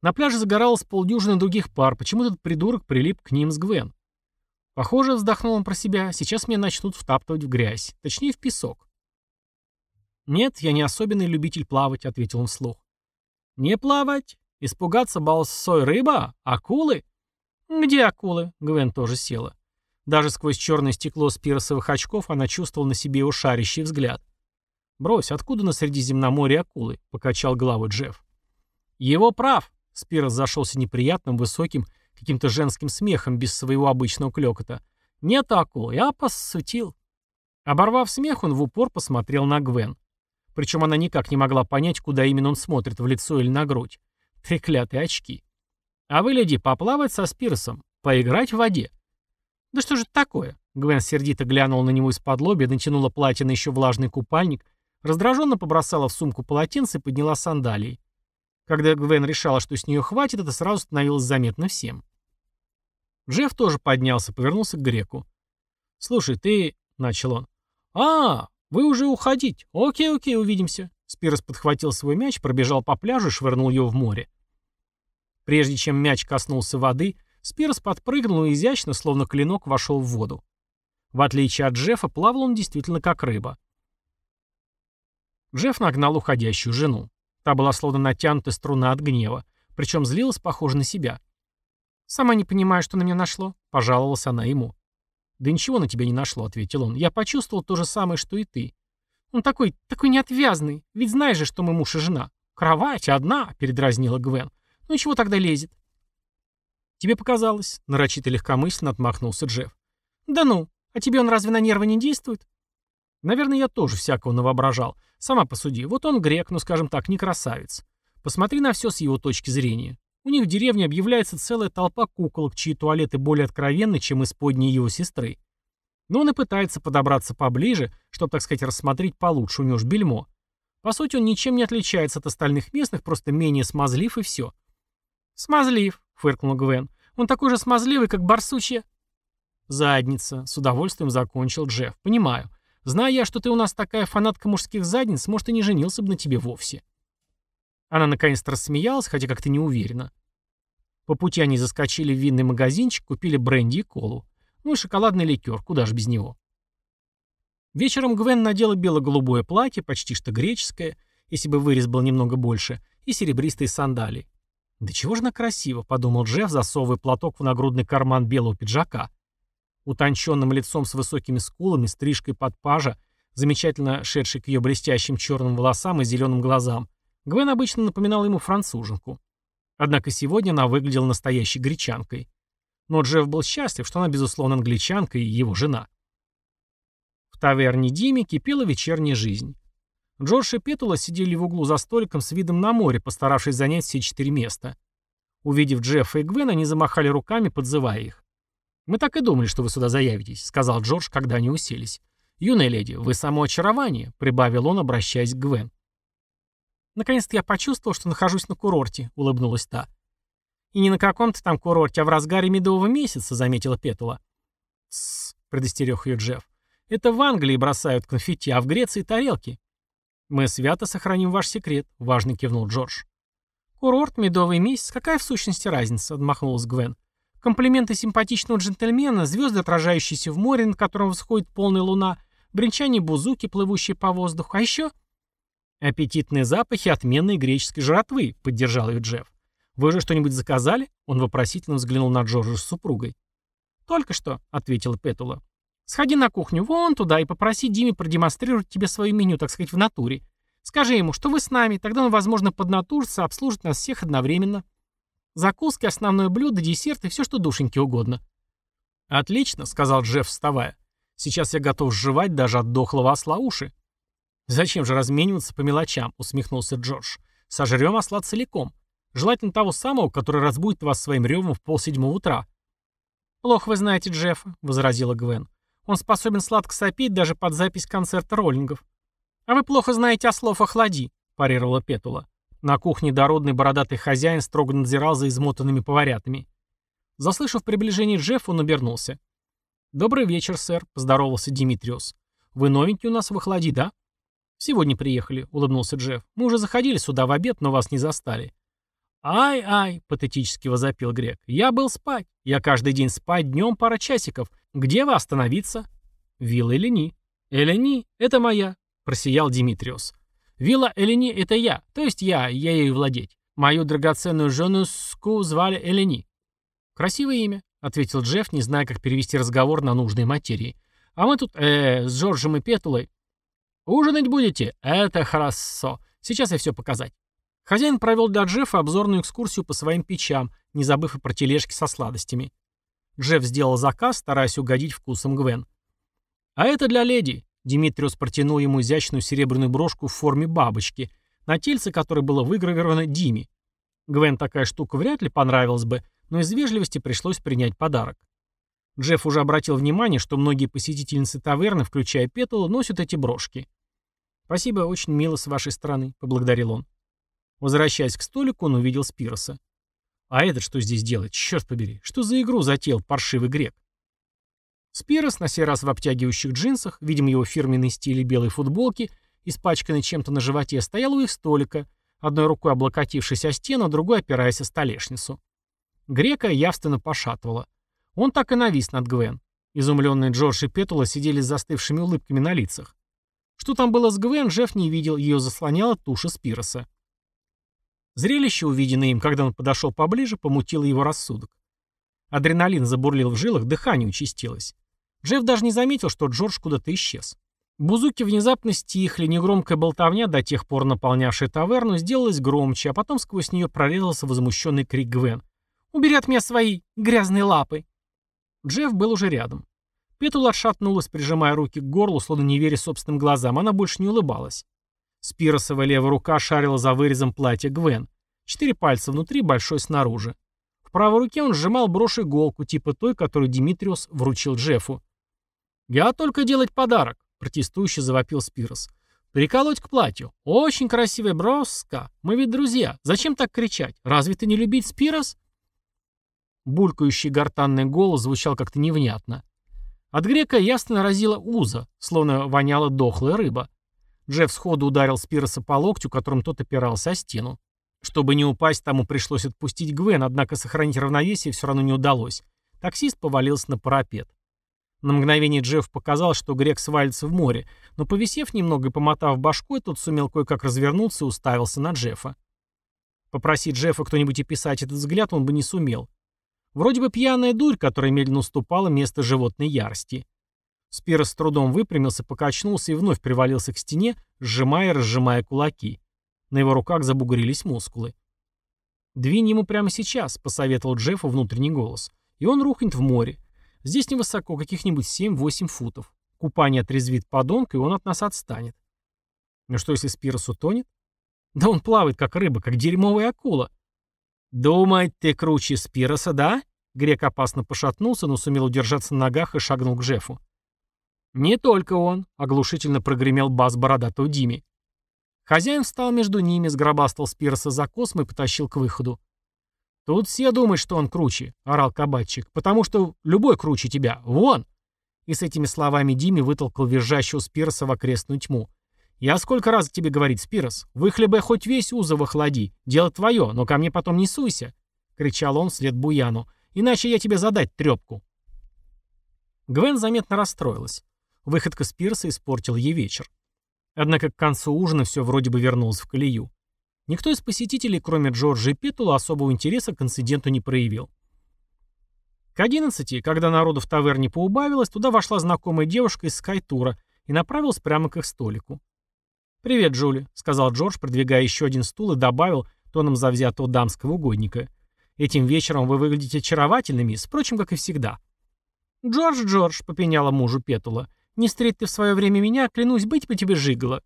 На пляже загоралось полдюжины других пар, почему этот придурок прилип к ним с Гвен. Похоже, вздохнул он про себя, сейчас меня начнут втаптывать в грязь, точнее в песок. «Нет, я не особенный любитель плавать», — ответил он вслух. «Не плавать? Испугаться болсой рыба? Акулы?» «Где акулы?» — Гвен тоже села. Даже сквозь черное стекло спиросовых очков она чувствовала на себе его шарящий взгляд. «Брось, откуда на Средиземноморье акулы?» — покачал головой Джефф. «Его прав!» — Спирос зашелся неприятным, высоким, каким-то женским смехом без своего обычного клёкота. «Нет акул, я посутил». Оборвав смех, он в упор посмотрел на Гвен. Причем она никак не могла понять, куда именно он смотрит, в лицо или на грудь. Треклятые очки. «А вы, леди, поплавать со Спиросом? Поиграть в воде?» «Да что же это такое?» Гвен сердито глянула на него из-под лобья, натянула платье на еще влажный купальник, раздраженно побросала в сумку полотенце и подняла сандалии. Когда Гвен решала, что с нее хватит, это сразу становилось заметно всем. Джефф тоже поднялся, повернулся к греку. «Слушай, ты...» — начал он. «А, вы уже уходить. Окей, окей, увидимся». Спирос подхватил свой мяч, пробежал по пляжу и швырнул его в море. Прежде чем мяч коснулся воды, Спирос подпрыгнул и изящно, словно клинок, вошел в воду. В отличие от Джеффа, плавал он действительно как рыба. Джефф нагнал уходящую жену. Та была словно натянутая струна от гнева, причем злилась, похоже, на себя. «Сама не понимаю, что на меня нашло», — пожаловалась она ему. «Да ничего на тебя не нашло», — ответил он. «Я почувствовал то же самое, что и ты. Он такой, такой неотвязный. Ведь знаешь же, что мы муж и жена. Кровать одна», — передразнила Гвен. «Ну и чего тогда лезет?» «Тебе показалось», — нарочито легкомысленно отмахнулся Джефф. «Да ну, а тебе он разве на нервы не действует?» «Наверное, я тоже всякого навоображал. Сама посуди. Вот он грек, но, скажем так, не красавец. Посмотри на все с его точки зрения. У них в деревне объявляется целая толпа куколок, чьи туалеты более откровенны, чем исподние его сестры. Но он и пытается подобраться поближе, чтобы, так сказать, рассмотреть получше, у него ж бельмо. По сути, он ничем не отличается от остальных местных, просто менее смазлив и все. «Смазлив», — фыркнул Гвен. «Он такой же смазливый, как барсучья». «Задница», — с удовольствием закончил Джефф. «Понимаю. Зная я, что ты у нас такая фанатка мужских задниц, может, и не женился бы на тебе вовсе». Она наконец-то рассмеялась, хотя как-то не уверена. По пути они заскочили в винный магазинчик, купили бренди и колу. Ну и шоколадный ликер, куда же без него. Вечером Гвен надела бело-голубое платье, почти что греческое, если бы вырез был немного больше, и серебристые сандалии. «Да чего же она красиво», — подумал Джефф, засовывая платок в нагрудный карман белого пиджака. Утонченным лицом с высокими скулами, стрижкой под пажа, замечательно шедшей к ее блестящим черным волосам и зеленым глазам, Гвен обычно напоминала ему француженку. Однако сегодня она выглядела настоящей гречанкой. Но Джефф был счастлив, что она, безусловно, англичанка и его жена. В таверне Диме кипела вечерняя жизнь. Джордж и Петула сидели в углу за столиком с видом на море, постаравшись занять все четыре места. Увидев Джеффа и Гвен, они замахали руками, подзывая их. «Мы так и думали, что вы сюда заявитесь», — сказал Джордж, когда они уселись. «Юная леди, вы само очарование», — прибавил он, обращаясь к Гвен. «Наконец-то я почувствовал, что нахожусь на курорте», — улыбнулась та. «И не на каком-то там курорте, а в разгаре медового месяца», — заметила Петула. «Тссс», — предостерег ее Джефф. «Это в Англии бросают конфетти, а в Греции тарелки». «Мы свято сохраним ваш секрет», — важно кивнул Джордж. «Курорт, медовый месяц, какая в сущности разница?» — отмахнулась Гвен. «Комплименты симпатичного джентльмена, звезды, отражающиеся в море, над которым восходит полная луна, бренчание бузуки, плывущие по воздуху, а еще...» «Аппетитные запахи отменной греческой жратвы», — поддержал ее Джефф. «Вы же что-нибудь заказали?» Он вопросительно взглянул на Джорджа с супругой. «Только что», — ответила Петула. Сходи на кухню вон туда и попроси Диме продемонстрировать тебе свое меню, так сказать, в натуре. Скажи ему, что вы с нами, тогда он, возможно, поднатужится, обслужит нас всех одновременно. Закуски, основное блюдо, десерт и все, что душеньке угодно». «Отлично», — сказал Джефф, вставая. «Сейчас я готов сживать даже от дохлого осла уши». «Зачем же размениваться по мелочам?» — усмехнулся Джордж. «Сожрем осла целиком. Желательно того самого, который разбудит вас своим ревом в полседьмого утра». «Плохо вы знаете Джеффа», — возразила Гвен. Он способен сладко сопеть даже под запись концерта роллингов. «А вы плохо знаете ослов охлади», – парировала Петула. На кухне дородный бородатый хозяин строго надзирал за измотанными поварятами. Заслышав приближение Джеффа, он обернулся. «Добрый вечер, сэр», – поздоровался Димитриус. «Вы новенький у нас в охлади, да?» «Сегодня приехали», — улыбнулся Джефф. «Мы уже заходили сюда в обед, но вас не застали». «Ай-ай», — патетически возопил Грек. «Я был спать. Я каждый день спать днем пара часиков. «Где вы остановиться?» «Вилла Элени». «Элени, это моя», — просиял Димитриос. «Вилла Элени — это я, то есть я, я ею владеть. Мою драгоценную жену Ску звали Элени». «Красивое имя», — ответил Джефф, не зная, как перевести разговор на нужные материи. «А мы тут, э, с Джорджем и Петулой». «Ужинать будете? Это хорошо. Сейчас я все показать». Хозяин провел для Джеффа обзорную экскурсию по своим печам, не забыв и про тележки со сладостями. Джефф сделал заказ, стараясь угодить вкусом Гвен. «А это для леди», — Димитриус протянул ему изящную серебряную брошку в форме бабочки, на тельце которой было выгравировано Диме. Гвен такая штука вряд ли понравилась бы, но из вежливости пришлось принять подарок. Джефф уже обратил внимание, что многие посетительницы таверны, включая Петула, носят эти брошки. «Спасибо, очень мило с вашей стороны», — поблагодарил он. Возвращаясь к столику, он увидел Спироса. «А этот что здесь делает? Черт побери! Что за игру затеял паршивый грек?» Спирос, на сей раз в обтягивающих джинсах, видимо, его фирменный стиль и белой футболки, испачканный чем-то на животе, стоял у их столика, одной рукой облокотившись о стену, другой опираясь о столешницу. Грека явственно пошатывало. Он так и навис над Гвен. Изумленные Джордж и Петула сидели с застывшими улыбками на лицах. Что там было с Гвен, Джефф не видел, ее заслоняла туша Спироса. Зрелище, увиденное им, когда он подошел поближе, помутило его рассудок. Адреналин забурлил в жилах, дыхание участилось. Джефф даже не заметил, что Джордж куда-то исчез. Бузуки внезапно стихли, негромкая болтовня, до тех пор наполнявшая таверну, сделалась громче, а потом сквозь нее прорезался возмущенный крик Гвен. «Убери от меня свои грязные лапы!» Джефф был уже рядом. Петула отшатнулась, прижимая руки к горлу, словно не веря собственным глазам, она больше не улыбалась. Спиросова левая рука шарила за вырезом платья Гвен. Четыре пальца внутри, большой снаружи. В правой руке он сжимал брошь иголку, типа той, которую Димитриос вручил Джеффу. «Я только делать подарок», — протестующе завопил Спирос. «Приколоть к платью. Очень красивая броска. Мы ведь друзья. Зачем так кричать? Разве ты не любить Спирос?» Булькающий гортанный голос звучал как-то невнятно. От грека ясно разила уза, словно воняла дохлая рыба. Джефф сходу ударил Спироса по локтю, которым тот опирался о стену. Чтобы не упасть, тому пришлось отпустить Гвен, однако сохранить равновесие все равно не удалось. Таксист повалился на парапет. На мгновение Джефф показал, что грек свалится в море, но повисев немного и помотав башкой, тот сумел кое-как развернуться и уставился на Джеффа. Попросить Джеффа кто-нибудь описать этот взгляд он бы не сумел. Вроде бы пьяная дурь, которая медленно уступала место животной ярости. Спирос с трудом выпрямился, покачнулся и вновь привалился к стене, сжимая и разжимая кулаки. На его руках забугрились мускулы. «Двинь ему прямо сейчас», — посоветовал Джеффу внутренний голос. «И он рухнет в море. Здесь невысоко, каких-нибудь 7-8 футов. Купание отрезвит подонка, и он от нас отстанет. Но что, если Спирос утонет? Да он плавает, как рыба, как дерьмовая акула. Думает, ты круче Спироса, да? Грек опасно пошатнулся, но сумел удержаться на ногах и шагнул к Джеффу. «Не только он», — оглушительно прогремел бас бородатого Диме. Хозяин встал между ними, сгробастал Спироса за космы и потащил к выходу. «Тут все думают, что он круче», — орал кабачик, «потому что любой круче тебя. Вон!» И с этими словами Диме вытолкал визжащего Спироса в окрестную тьму. «Я сколько раз тебе говорить, Спирос, выхлебай хоть весь узов охлади. Дело твое, но ко мне потом не суйся!» — кричал он вслед Буяну. «Иначе я тебе задать трепку!» Гвен заметно расстроилась. Выходка Спирса испортил ей вечер. Однако к концу ужина все вроде бы вернулось в колею. Никто из посетителей, кроме Джорджа и Петула, особого интереса к инциденту не проявил. К одиннадцати, когда народу в таверне поубавилось, туда вошла знакомая девушка из Скайтура и направилась прямо к их столику. «Привет, Джули», — сказал Джордж, продвигая еще один стул и добавил, тоном завзятого дамского угодника. «Этим вечером вы выглядите очаровательными, впрочем, как и всегда». «Джордж, Джордж», — попеняла мужу Петула, — «не встреть ты в свое время меня, клянусь, быть по тебе жигало».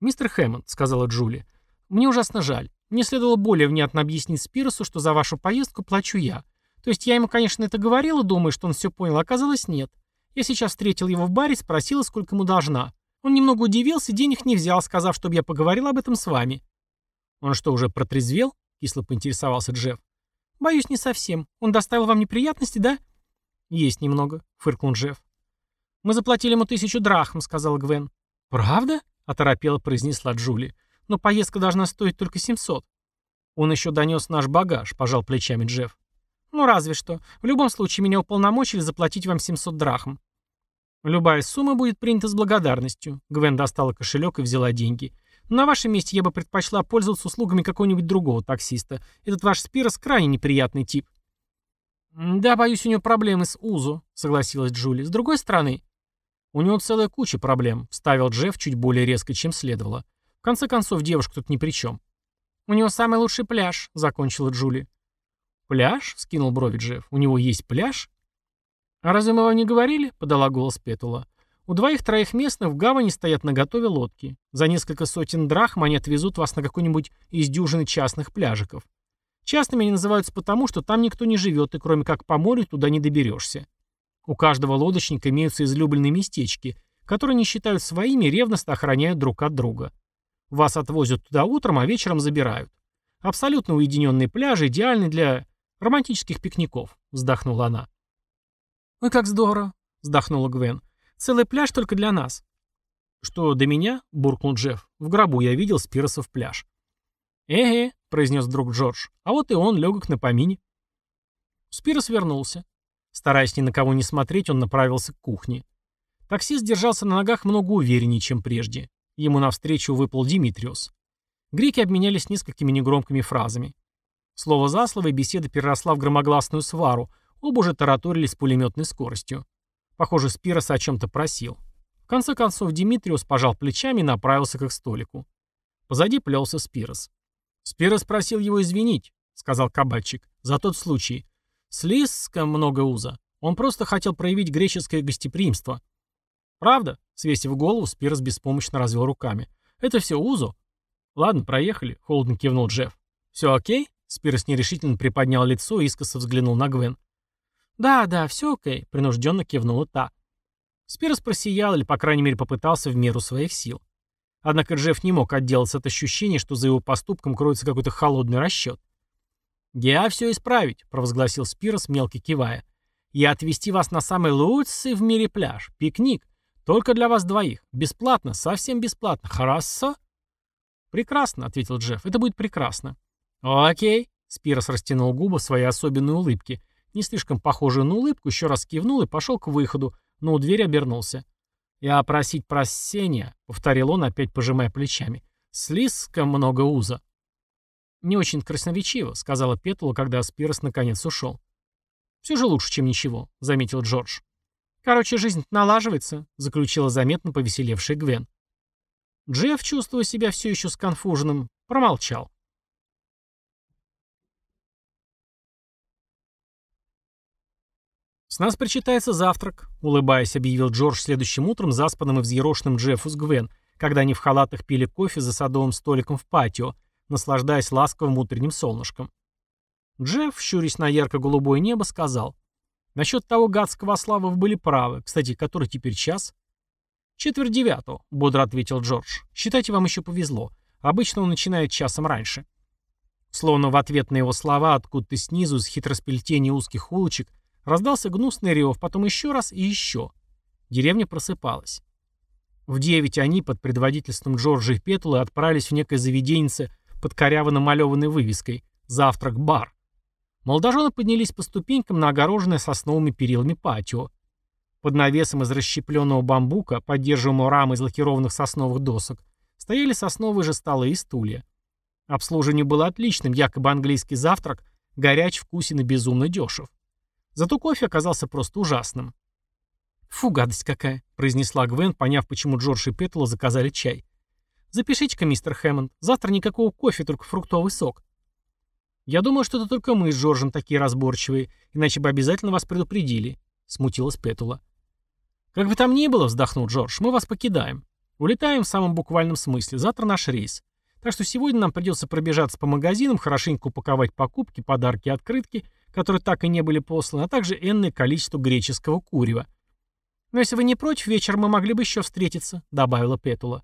«Мистер Хэммонд», — сказала Джули, мне ужасно жаль. Мне следовало более внятно объяснить Спиросу, что за вашу поездку плачу я. То есть я ему, конечно, это говорила, думаю, что он все понял, а оказалось нет. Я сейчас встретил его в баре, спросила, сколько ему должна. Он немного удивился, денег не взял, сказав, чтобы я поговорил об этом с вами. Он что, уже протрезвел? Кисло поинтересовался Джефф. Боюсь, не совсем. Он доставил вам неприятности, да? Есть немного, фыркнул Джефф. Мы заплатили ему тысячу драхм, сказал Гвен. Правда? Оторопела произнесла Джули но поездка должна стоить только 700. Он еще донес наш багаж, пожал плечами Джефф. Ну, разве что. В любом случае, меня уполномочили заплатить вам 700 драхм. Любая сумма будет принята с благодарностью. Гвен достала кошелек и взяла деньги. На вашем месте я бы предпочла пользоваться услугами какого-нибудь другого таксиста. Этот ваш Спирос крайне неприятный тип. «Да, боюсь, у него проблемы с УЗУ», — согласилась Джули. «С другой стороны...» «У него целая куча проблем», — вставил Джефф чуть более резко, чем следовало. «В конце концов, девушка тут ни при чем». «У него самый лучший пляж», — закончила Джули. «Пляж?» — скинул брови Джефф. «У него есть пляж?» «А разве мы вам не говорили?» — подала голос Петула. «У двоих-троих местных в гавани стоят наготове лодки. За несколько сотен драхм они отвезут вас на какой-нибудь из дюжины частных пляжиков. Частными они называются потому, что там никто не живет, и кроме как по морю туда не доберешься. У каждого лодочника имеются излюбленные местечки, которые не считают своими и ревностно охраняют друг от друга. Вас отвозят туда утром, а вечером забирают. Абсолютно уединенные пляжи, идеальны для романтических пикников», — вздохнула она. «Ой, как здорово», — вздохнула Гвен. «Целый пляж только для нас». «Что, до меня?» — буркнул Джефф. «В гробу я видел Спиросов пляж». «Эге», — произнес друг Джордж, — «а вот и он, легок на помине». Спирос вернулся. Стараясь ни на кого не смотреть, он направился к кухне. Таксист держался на ногах много увереннее, чем прежде. Ему навстречу выпал Димитриус. Греки обменялись несколькими негромкими фразами. Слово за слово, и беседа переросла в громогласную свару, оба уже тараторили с пулеметной скоростью. Похоже, Спирос о чем-то просил. В конце концов, Димитриус пожал плечами и направился к их столику. Позади плелся Спирос. «Спирос просил его извинить», — сказал кабачик, — «за тот случай. Слизко много уза. Он просто хотел проявить греческое гостеприимство». «Правда?» — свесив голову, Спирос беспомощно развел руками. «Это все узо». «Ладно, проехали», — холодно кивнул Джефф. «Все окей?» — Спирос нерешительно приподнял лицо и искоса взглянул на Гвен. «Да, да, все окей», — принужденно кивнула та. Спирос просиял или, по крайней мере, попытался в меру своих сил. Однако Джефф не мог отделаться от ощущения, что за его поступком кроется какой-то холодный расчет. «Я все исправить», — провозгласил Спирос, мелко кивая. «Я отвезти вас на самый лучший в мире пляж. Пикник. Только для вас двоих. Бесплатно, совсем бесплатно. Хорошо?» «Прекрасно», — ответил Джефф. «Это будет прекрасно». «Окей», — Спирос растянул губы в своей особенной улыбке. Не слишком похожую на улыбку, еще раз кивнул и пошел к выходу, но у двери обернулся. «Я просить прощения», — повторил он, опять пожимая плечами. «Слишком много уза». «Не очень красноречиво», — сказала Петула, когда Аспирос наконец ушел. «Все же лучше, чем ничего», — заметил Джордж. «Короче, жизнь налаживается», — заключила заметно повеселевший Гвен. Джефф, чувствуя себя все еще сконфуженным, промолчал. «С нас причитается завтрак», — улыбаясь, объявил Джордж следующим утром заспанным и взъерошенным Джеффу с Гвен, когда они в халатах пили кофе за садовым столиком в патио, наслаждаясь ласковым утренним солнышком. Джефф, щурясь на ярко-голубое небо, сказал, «Насчет того гадского ослава вы были правы. Кстати, который теперь час?» «Четверть девятого», — бодро ответил Джордж. «Считайте, вам еще повезло. Обычно он начинает часом раньше». Словно в ответ на его слова откуда-то снизу, с хитросплетения узких улочек, Раздался гнусный рев, потом еще раз и еще. Деревня просыпалась. В девять они под предводительством Джорджа и Петула отправились в некое заведеньце под коряво намалеванной вывеской «Завтрак-бар». Молодожены поднялись по ступенькам на огороженное сосновыми перилами патио. Под навесом из расщепленного бамбука, поддерживаемого рамой из лакированных сосновых досок, стояли сосновые же столы и стулья. Обслуживание было отличным, якобы английский завтрак, горяч, вкусен и безумно дешев. Зато кофе оказался просто ужасным. «Фу, гадость какая», — произнесла Гвен, поняв, почему Джордж и Петла заказали чай. «Запишите-ка, мистер Хэммонд, завтра никакого кофе, только фруктовый сок». «Я думаю, что это только мы с Джорджем такие разборчивые, иначе бы обязательно вас предупредили», — смутилась Петула. «Как бы там ни было», — вздохнул Джордж, — «мы вас покидаем. Улетаем в самом буквальном смысле, завтра наш рейс. Так что сегодня нам придется пробежаться по магазинам, хорошенько упаковать покупки, подарки и открытки, которые так и не были посланы, а также энное количество греческого курева. «Но если вы не против, вечером мы могли бы еще встретиться», — добавила Петула.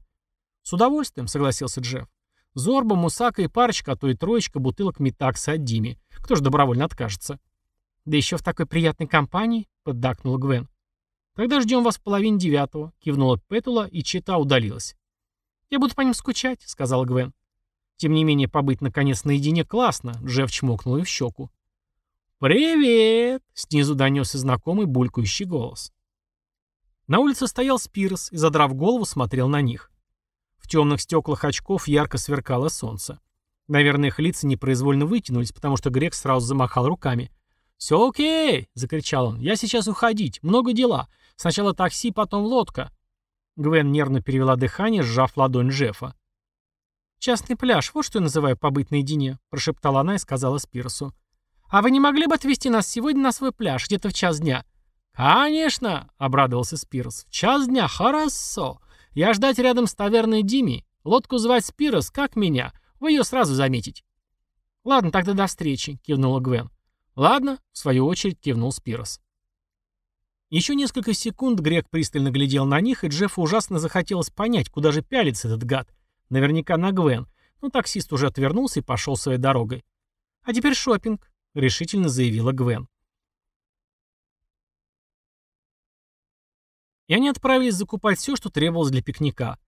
«С удовольствием», — согласился Джефф. «Зорба, Мусака и парочка, а то и троечка бутылок Митакса от Дими. Кто же добровольно откажется?» «Да еще в такой приятной компании», — поддакнула Гвен. «Тогда ждем вас в половине девятого», — кивнула Петула, и чита удалилась. «Я буду по ним скучать», — сказала Гвен. Тем не менее, побыть наконец наедине классно, Джефф чмокнул ее в щеку. «Привет!» — снизу донесся знакомый булькающий голос. На улице стоял Спирос и, задрав голову, смотрел на них. Темных стеклах очков ярко сверкало солнце. Наверное, их лица непроизвольно вытянулись, потому что Грек сразу замахал руками. «Все окей!» — закричал он. «Я сейчас уходить. Много дела. Сначала такси, потом лодка». Гвен нервно перевела дыхание, сжав ладонь Джеффа. «Частный пляж, вот что я называю побыть наедине», — прошептала она и сказала Спирсу. «А вы не могли бы отвезти нас сегодня на свой пляж, где-то в час дня?» «Конечно!» — обрадовался Спирс. «В час дня, хорошо. Я ждать рядом с таверной Дими. Лодку звать Спирос, как меня. Вы ее сразу заметите». «Ладно, тогда до встречи», — кивнула Гвен. «Ладно», — в свою очередь кивнул Спирос. Еще несколько секунд Грег пристально глядел на них, и Джеффу ужасно захотелось понять, куда же пялится этот гад. Наверняка на Гвен. Но таксист уже отвернулся и пошел своей дорогой. «А теперь шопинг, решительно заявила Гвен. И они отправились закупать все, что требовалось для пикника.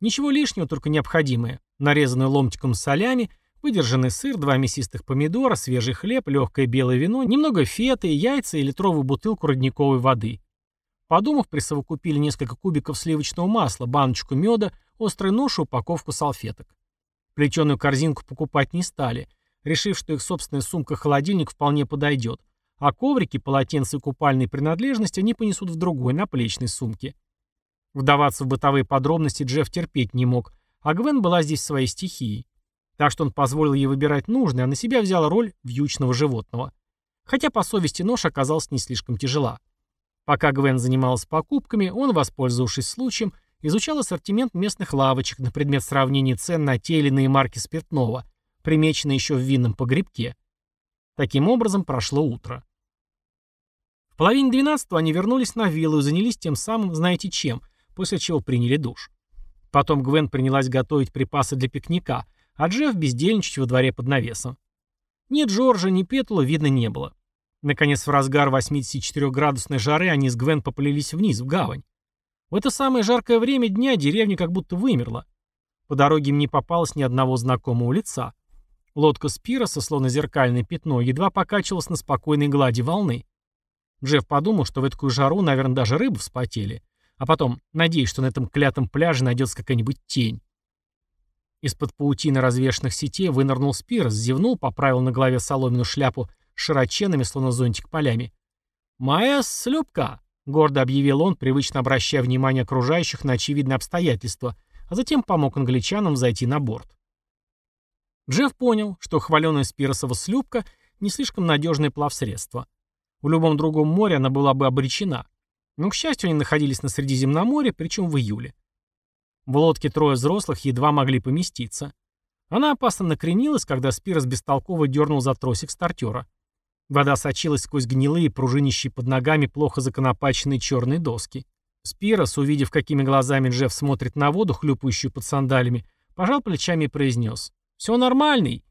Ничего лишнего, только необходимое. Нарезанный ломтиком солями, выдержанный сыр, два мясистых помидора, свежий хлеб, легкое белое вино, немного феты, яйца и литровую бутылку родниковой воды. Подумав, присовокупили несколько кубиков сливочного масла, баночку меда, острый нож и упаковку салфеток. Плетеную корзинку покупать не стали, решив, что их собственная сумка-холодильник вполне подойдет, а коврики, полотенца и купальные принадлежности они понесут в другой, наплечной сумке. Вдаваться в бытовые подробности Джефф терпеть не мог, а Гвен была здесь своей стихией. Так что он позволил ей выбирать нужное, а на себя взял роль вьючного животного. Хотя по совести нож оказался не слишком тяжела. Пока Гвен занималась покупками, он, воспользовавшись случаем, изучал ассортимент местных лавочек на предмет сравнения цен на те или иные марки спиртного, примеченные еще в винном погребке. Таким образом прошло утро. В половине двенадцатого они вернулись на виллу и занялись тем самым, знаете чем, после чего приняли душ. Потом Гвен принялась готовить припасы для пикника, а Джефф бездельничать во дворе под навесом. Ни Джорджа, ни Петула видно не было. Наконец, в разгар 84-градусной жары они с Гвен поплелись вниз, в гавань. В это самое жаркое время дня деревня как будто вымерла. По дороге им не попалось ни одного знакомого лица. Лодка Спироса, словно зеркальное пятно, едва покачивалась на спокойной глади волны. Джефф подумал, что в такую жару, наверное, даже рыбы вспотели. А потом, надеюсь, что на этом клятом пляже найдется какая-нибудь тень. Из-под паутины развешанных сетей вынырнул Спирос, зевнул, поправил на голове соломенную шляпу широченными, словно зонтик, полями. «Моя слюбка!» — гордо объявил он, привычно обращая внимание окружающих на очевидные обстоятельства, а затем помог англичанам зайти на борт. Джефф понял, что хваленая Спиросова слюбка — не слишком надежное плавсредство. В любом другом море она была бы обречена. Но, к счастью, они находились на Средиземноморье, причем в июле. В лодке трое взрослых едва могли поместиться. Она опасно накренилась, когда Спирос бестолково дернул за тросик стартера. Вода сочилась сквозь гнилые, пружинищие под ногами плохо законопаченные черные доски. Спирос, увидев, какими глазами Джефф смотрит на воду, хлюпающую под сандалями, пожал плечами и произнес. «Все нормальный».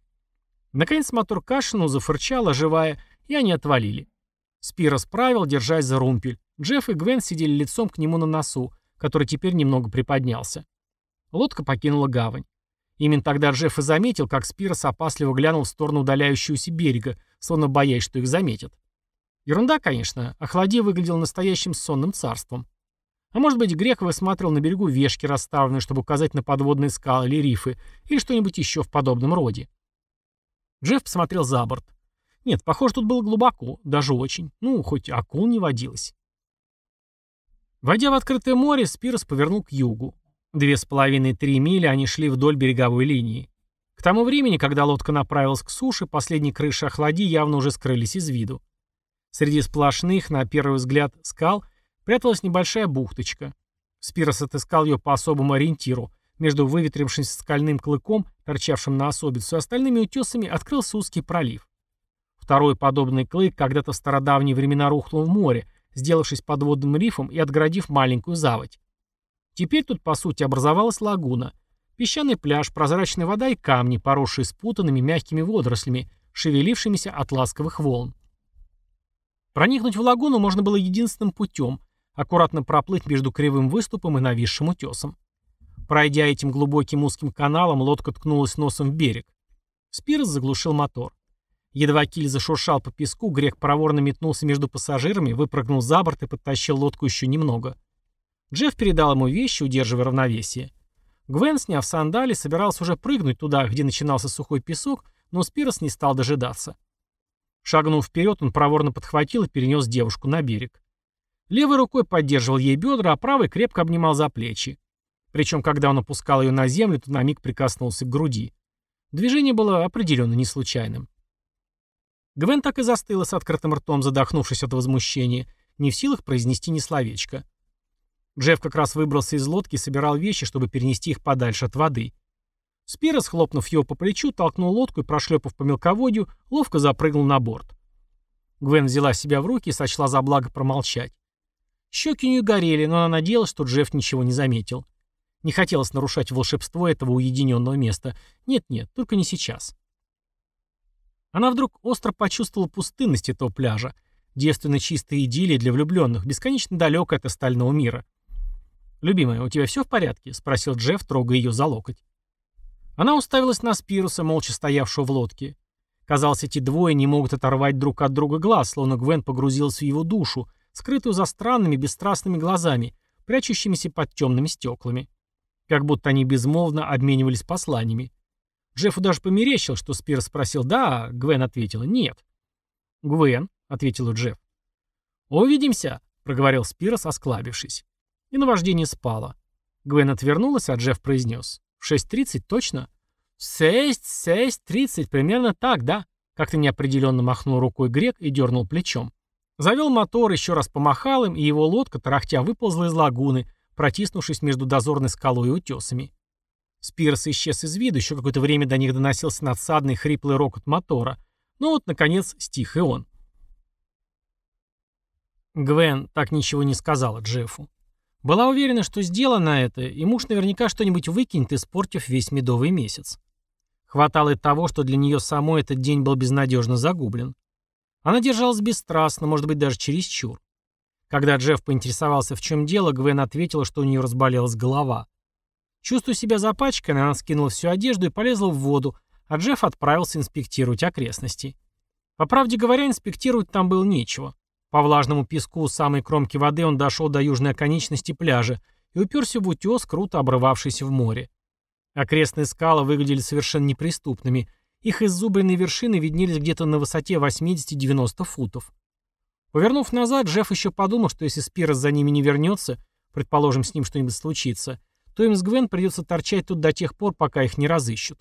Наконец мотор кашлянул, зафырчал, оживая, и они отвалили. Спирос правил, держась за румпель. Джефф и Гвен сидели лицом к нему на носу, который теперь немного приподнялся. Лодка покинула гавань. Именно тогда Джефф и заметил, как Спирос опасливо глянул в сторону удаляющегося берега, словно боясь, что их заметят. Ерунда, конечно, Охлади выглядел настоящим сонным царством. А может быть, Грек высматривал на берегу вешки, расставленные, чтобы указать на подводные скалы или рифы, или что-нибудь еще в подобном роде. Джефф посмотрел за борт. Нет, похоже, тут было глубоко, даже очень. Ну, хоть акул не водилось. Войдя в открытое море, Спирос повернул к югу. Две с половиной-три мили они шли вдоль береговой линии. К тому времени, когда лодка направилась к суше, последние крыши охлади явно уже скрылись из виду. Среди сплошных, на первый взгляд, скал пряталась небольшая бухточка. Спирос отыскал ее по особому ориентиру. Между выветрившимся скальным клыком, торчавшим на особицу, и остальными утесами открылся узкий пролив. Второй подобный клык когда-то в стародавние времена рухнул в море, сделавшись подводным рифом и отгородив маленькую заводь. Теперь тут, по сути, образовалась лагуна. Песчаный пляж, прозрачная вода и камни, поросшие спутанными мягкими водорослями, шевелившимися от ласковых волн. Проникнуть в лагуну можно было единственным путем – аккуратно проплыть между кривым выступом и нависшим утесом. Пройдя этим глубоким узким каналом, лодка ткнулась носом в берег. Спирс заглушил мотор. Едва киль зашуршал по песку, грек проворно метнулся между пассажирами, выпрыгнул за борт и подтащил лодку еще немного. Джефф передал ему вещи, удерживая равновесие. Гвен, сняв сандали, собирался уже прыгнуть туда, где начинался сухой песок, но Спирос не стал дожидаться. Шагнув вперед, он проворно подхватил и перенес девушку на берег. Левой рукой поддерживал ей бедра, а правой крепко обнимал за плечи. Причем, когда он опускал ее на землю, то на миг прикоснулся к груди. Движение было определенно не случайным. Гвен так и застыла с открытым ртом, задохнувшись от возмущения, не в силах произнести ни словечко. Джефф как раз выбрался из лодки и собирал вещи, чтобы перенести их подальше от воды. Спирос, хлопнув его по плечу, толкнул лодку и, прошлепав по мелководью, ловко запрыгнул на борт. Гвен взяла себя в руки и сочла за благо промолчать. Щеки у нее горели, но она надеялась, что Джефф ничего не заметил. Не хотелось нарушать волшебство этого уединенного места. Нет-нет, только не сейчас. Она вдруг остро почувствовала пустынность этого пляжа, девственно чистая идиллия для влюбленных, бесконечно далекая от остального мира. «Любимая, у тебя все в порядке?» — спросил Джефф, трогая ее за локоть. Она уставилась на Спируса, молча стоявшего в лодке. Казалось, эти двое не могут оторвать друг от друга глаз, словно Гвен погрузилась в его душу, скрытую за странными, бесстрастными глазами, прячущимися под темными стеклами. Как будто они безмолвно обменивались посланиями. Джеффу даже померещил, что Спирс спросил «да», а Гвен ответила «нет». «Гвен», — ответила Джефф. «Увидимся», — проговорил Спирос, осклабившись. И наваждение спало. Гвен отвернулась, а Джефф произнес. «В 6.30 точно?» «Шесть, шесть, тридцать, примерно так, да?» Как-то неопределенно махнул рукой грек и дернул плечом. Завел мотор, еще раз помахал им, и его лодка, тарахтя, выползла из лагуны, протиснувшись между дозорной скалой и утесами. Спирс исчез из виду, еще какое-то время до них доносился надсадный хриплый рокот мотора. Но вот, наконец, стих и он. Гвен так ничего не сказала Джеффу. Была уверена, что сделано это, и муж наверняка что-нибудь выкинет, испортив весь медовый месяц. Хватало и того, что для нее самой этот день был безнадежно загублен. Она держалась бесстрастно, может быть, даже чересчур. Когда Джефф поинтересовался, в чем дело, Гвен ответила, что у нее разболелась голова. Чувствуя себя запачканной, она скинула всю одежду и полезла в воду, а Джефф отправился инспектировать окрестности. По правде говоря, инспектировать там было нечего. По влажному песку самой кромки воды он дошел до южной оконечности пляжа и уперся в утес, круто обрывавшийся в море. Окрестные скалы выглядели совершенно неприступными. Их иззубренные вершины виднелись где-то на высоте 80-90 футов. Повернув назад, Джефф еще подумал, что если Спирос за ними не вернется, предположим, с ним что-нибудь случится, то им с Гвен придется торчать тут до тех пор, пока их не разыщут.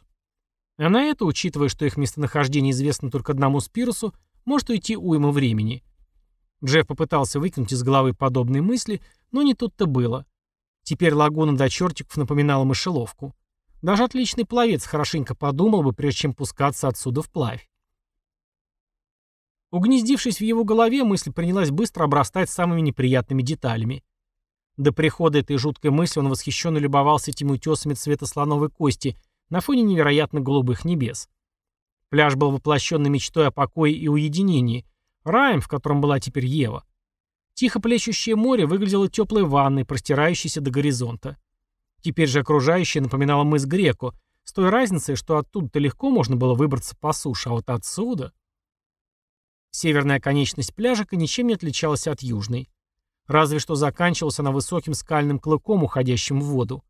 А на это, учитывая, что их местонахождение известно только одному Спирусу, может уйти уйма времени. Джефф попытался выкинуть из головы подобные мысли, но не тут-то было. Теперь лагуна до чертиков напоминала мышеловку. Даже отличный пловец хорошенько подумал бы, прежде чем пускаться отсюда вплавь. Угнездившись в его голове, мысль принялась быстро обрастать самыми неприятными деталями. До прихода этой жуткой мысли он восхищенно любовался этими утесами цвета слоновой кости на фоне невероятно голубых небес. Пляж был воплощенной мечтой о покое и уединении, раем, в котором была теперь Ева. Тихо плещущее море выглядело теплой ванной, простирающейся до горизонта. Теперь же окружающее напоминало мыс Греко, с той разницей, что оттуда-то легко можно было выбраться по суше, а вот отсюда... Северная конечность пляжика ничем не отличалась от южной. Разве что заканчивался она высоким скальным клыком, уходящим в воду.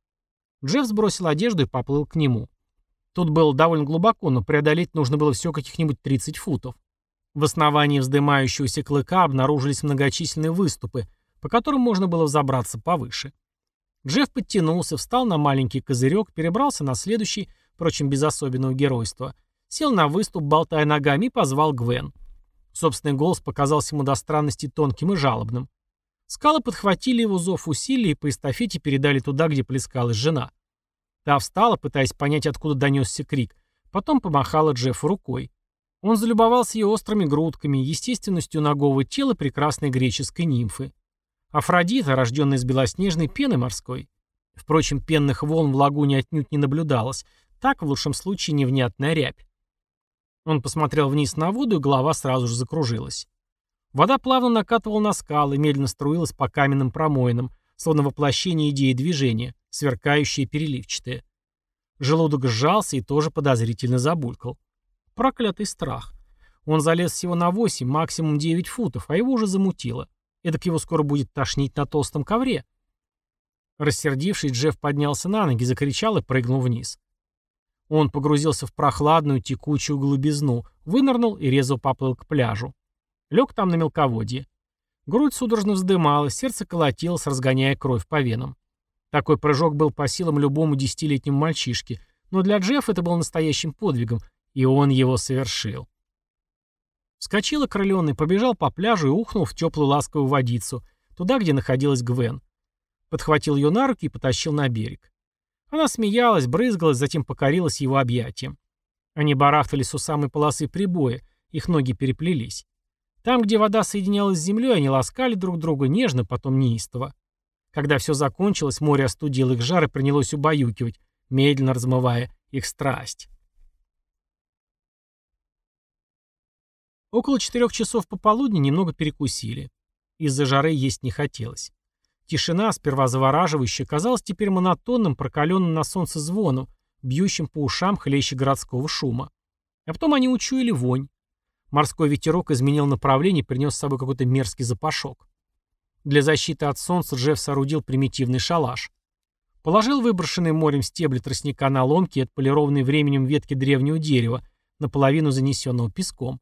Джефф сбросил одежду и поплыл к нему. Тут было довольно глубоко, но преодолеть нужно было всего каких-нибудь 30 футов. В основании вздымающегося клыка обнаружились многочисленные выступы, по которым можно было взобраться повыше. Джефф подтянулся, встал на маленький козырек, перебрался на следующий, впрочем, без особенного геройства, сел на выступ, болтая ногами, и позвал Гвен. Собственный голос показался ему до странности тонким и жалобным. Скалы подхватили его зов усилий и по эстафете передали туда, где плескалась жена. Та встала, пытаясь понять, откуда донесся крик, потом помахала Джеффу рукой. Он залюбовался ее острыми грудками, естественностью ногого тела прекрасной греческой нимфы. Афродита, рожденная из белоснежной пены морской. Впрочем, пенных волн в лагуне отнюдь не наблюдалось. Так, в лучшем случае, невнятная рябь. Он посмотрел вниз на воду, и голова сразу же закружилась. Вода плавно накатывала на скалы, медленно струилась по каменным промоинам, словно воплощение идеи движения, сверкающее и переливчатое. Желудок сжался и тоже подозрительно забулькал. Проклятый страх. Он залез всего на 8, максимум 9 футов, а его уже замутило. Эдак его скоро будет тошнить на толстом ковре. Рассердившись, Джефф поднялся на ноги, закричал и прыгнул вниз. Он погрузился в прохладную текучую глубизну, вынырнул и резво поплыл к пляжу. Лег там на мелководье. Грудь судорожно вздымалась, сердце колотилось, разгоняя кровь по венам. Такой прыжок был по силам любому десятилетнему мальчишке, но для Джеффа это был настоящим подвигом, и он его совершил. Вскочил окрыленный, побежал по пляжу и ухнул в теплую ласковую водицу, туда, где находилась Гвен. Подхватил ее на руки и потащил на берег. Она смеялась, брызгалась, затем покорилась его объятиям. Они барахтались у самой полосы прибоя, их ноги переплелись. Там, где вода соединялась с землей, они ласкали друг друга нежно, потом неистово. Когда все закончилось, море остудило их жар и принялось убаюкивать, медленно размывая их страсть. Около четырех часов пополудни немного перекусили. Из-за жары есть не хотелось. Тишина, сперва завораживающая, казалась теперь монотонным, прокаленным на солнце звоном, бьющим по ушам хлеще городского шума. А потом они учуяли вонь. Морской ветерок изменил направление и принес с собой какой-то мерзкий запашок. Для защиты от солнца Джефф соорудил примитивный шалаш. Положил выброшенные морем стебли тростника на ломки и отполированные временем ветки древнего дерева, наполовину занесенного песком.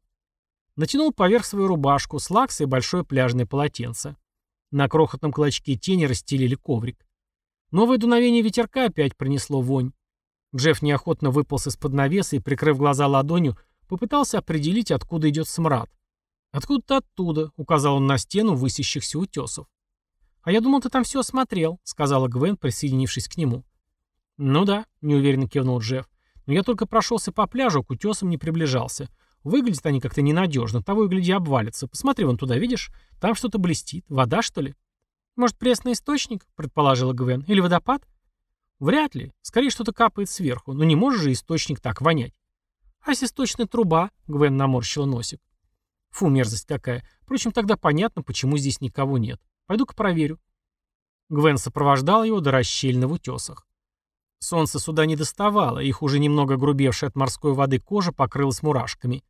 Натянул поверх свою рубашку, слакс и большое пляжное полотенце. На крохотном клочке тени расстелили коврик. Новое дуновение ветерка опять принесло вонь. Джефф неохотно выполз из-под навеса и, прикрыв глаза ладонью, Попытался определить, откуда идет смрад. «Откуда-то оттуда», — указал он на стену высящихся утесов. «А я думал, ты там все осмотрел», — сказала Гвен, присоединившись к нему. «Ну да», — неуверенно кивнул Джефф. «Но я только прошелся по пляжу, к утесам не приближался. Выглядят они как-то ненадежно, того и гляди обвалится. Посмотри вон туда, видишь? Там что-то блестит. Вода, что ли?» «Может, пресный источник?» — предположила Гвен. «Или водопад?» «Вряд ли. Скорее, что-то капает сверху. Но не может же источник так вонять». «А если сточная труба?» — Гвен наморщила носик. «Фу, мерзость какая. Впрочем, тогда понятно, почему здесь никого нет. Пойду-ка проверю». Гвен сопровождал его до расщельна в утесах. Солнце сюда не доставало, их уже немного грубевшая от морской воды кожа покрылась мурашками.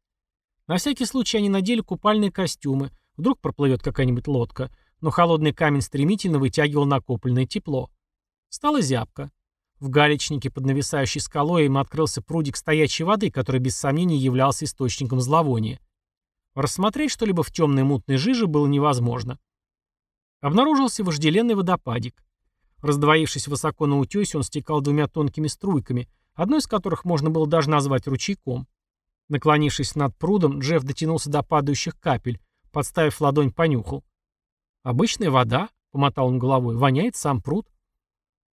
На всякий случай они надели купальные костюмы, вдруг проплывет какая-нибудь лодка, но холодный камень стремительно вытягивал накопленное тепло. Стало зябко. В галечнике под нависающей скалой им открылся прудик стоячей воды, который без сомнения являлся источником зловония. Рассмотреть что-либо в темной мутной жиже было невозможно. Обнаружился вожделенный водопадик. Раздвоившись высоко на утесе, он стекал двумя тонкими струйками, одной из которых можно было даже назвать ручейком. Наклонившись над прудом, Джефф дотянулся до падающих капель, подставив ладонь, понюхал. «Обычная вода», — помотал он головой, — «воняет сам пруд».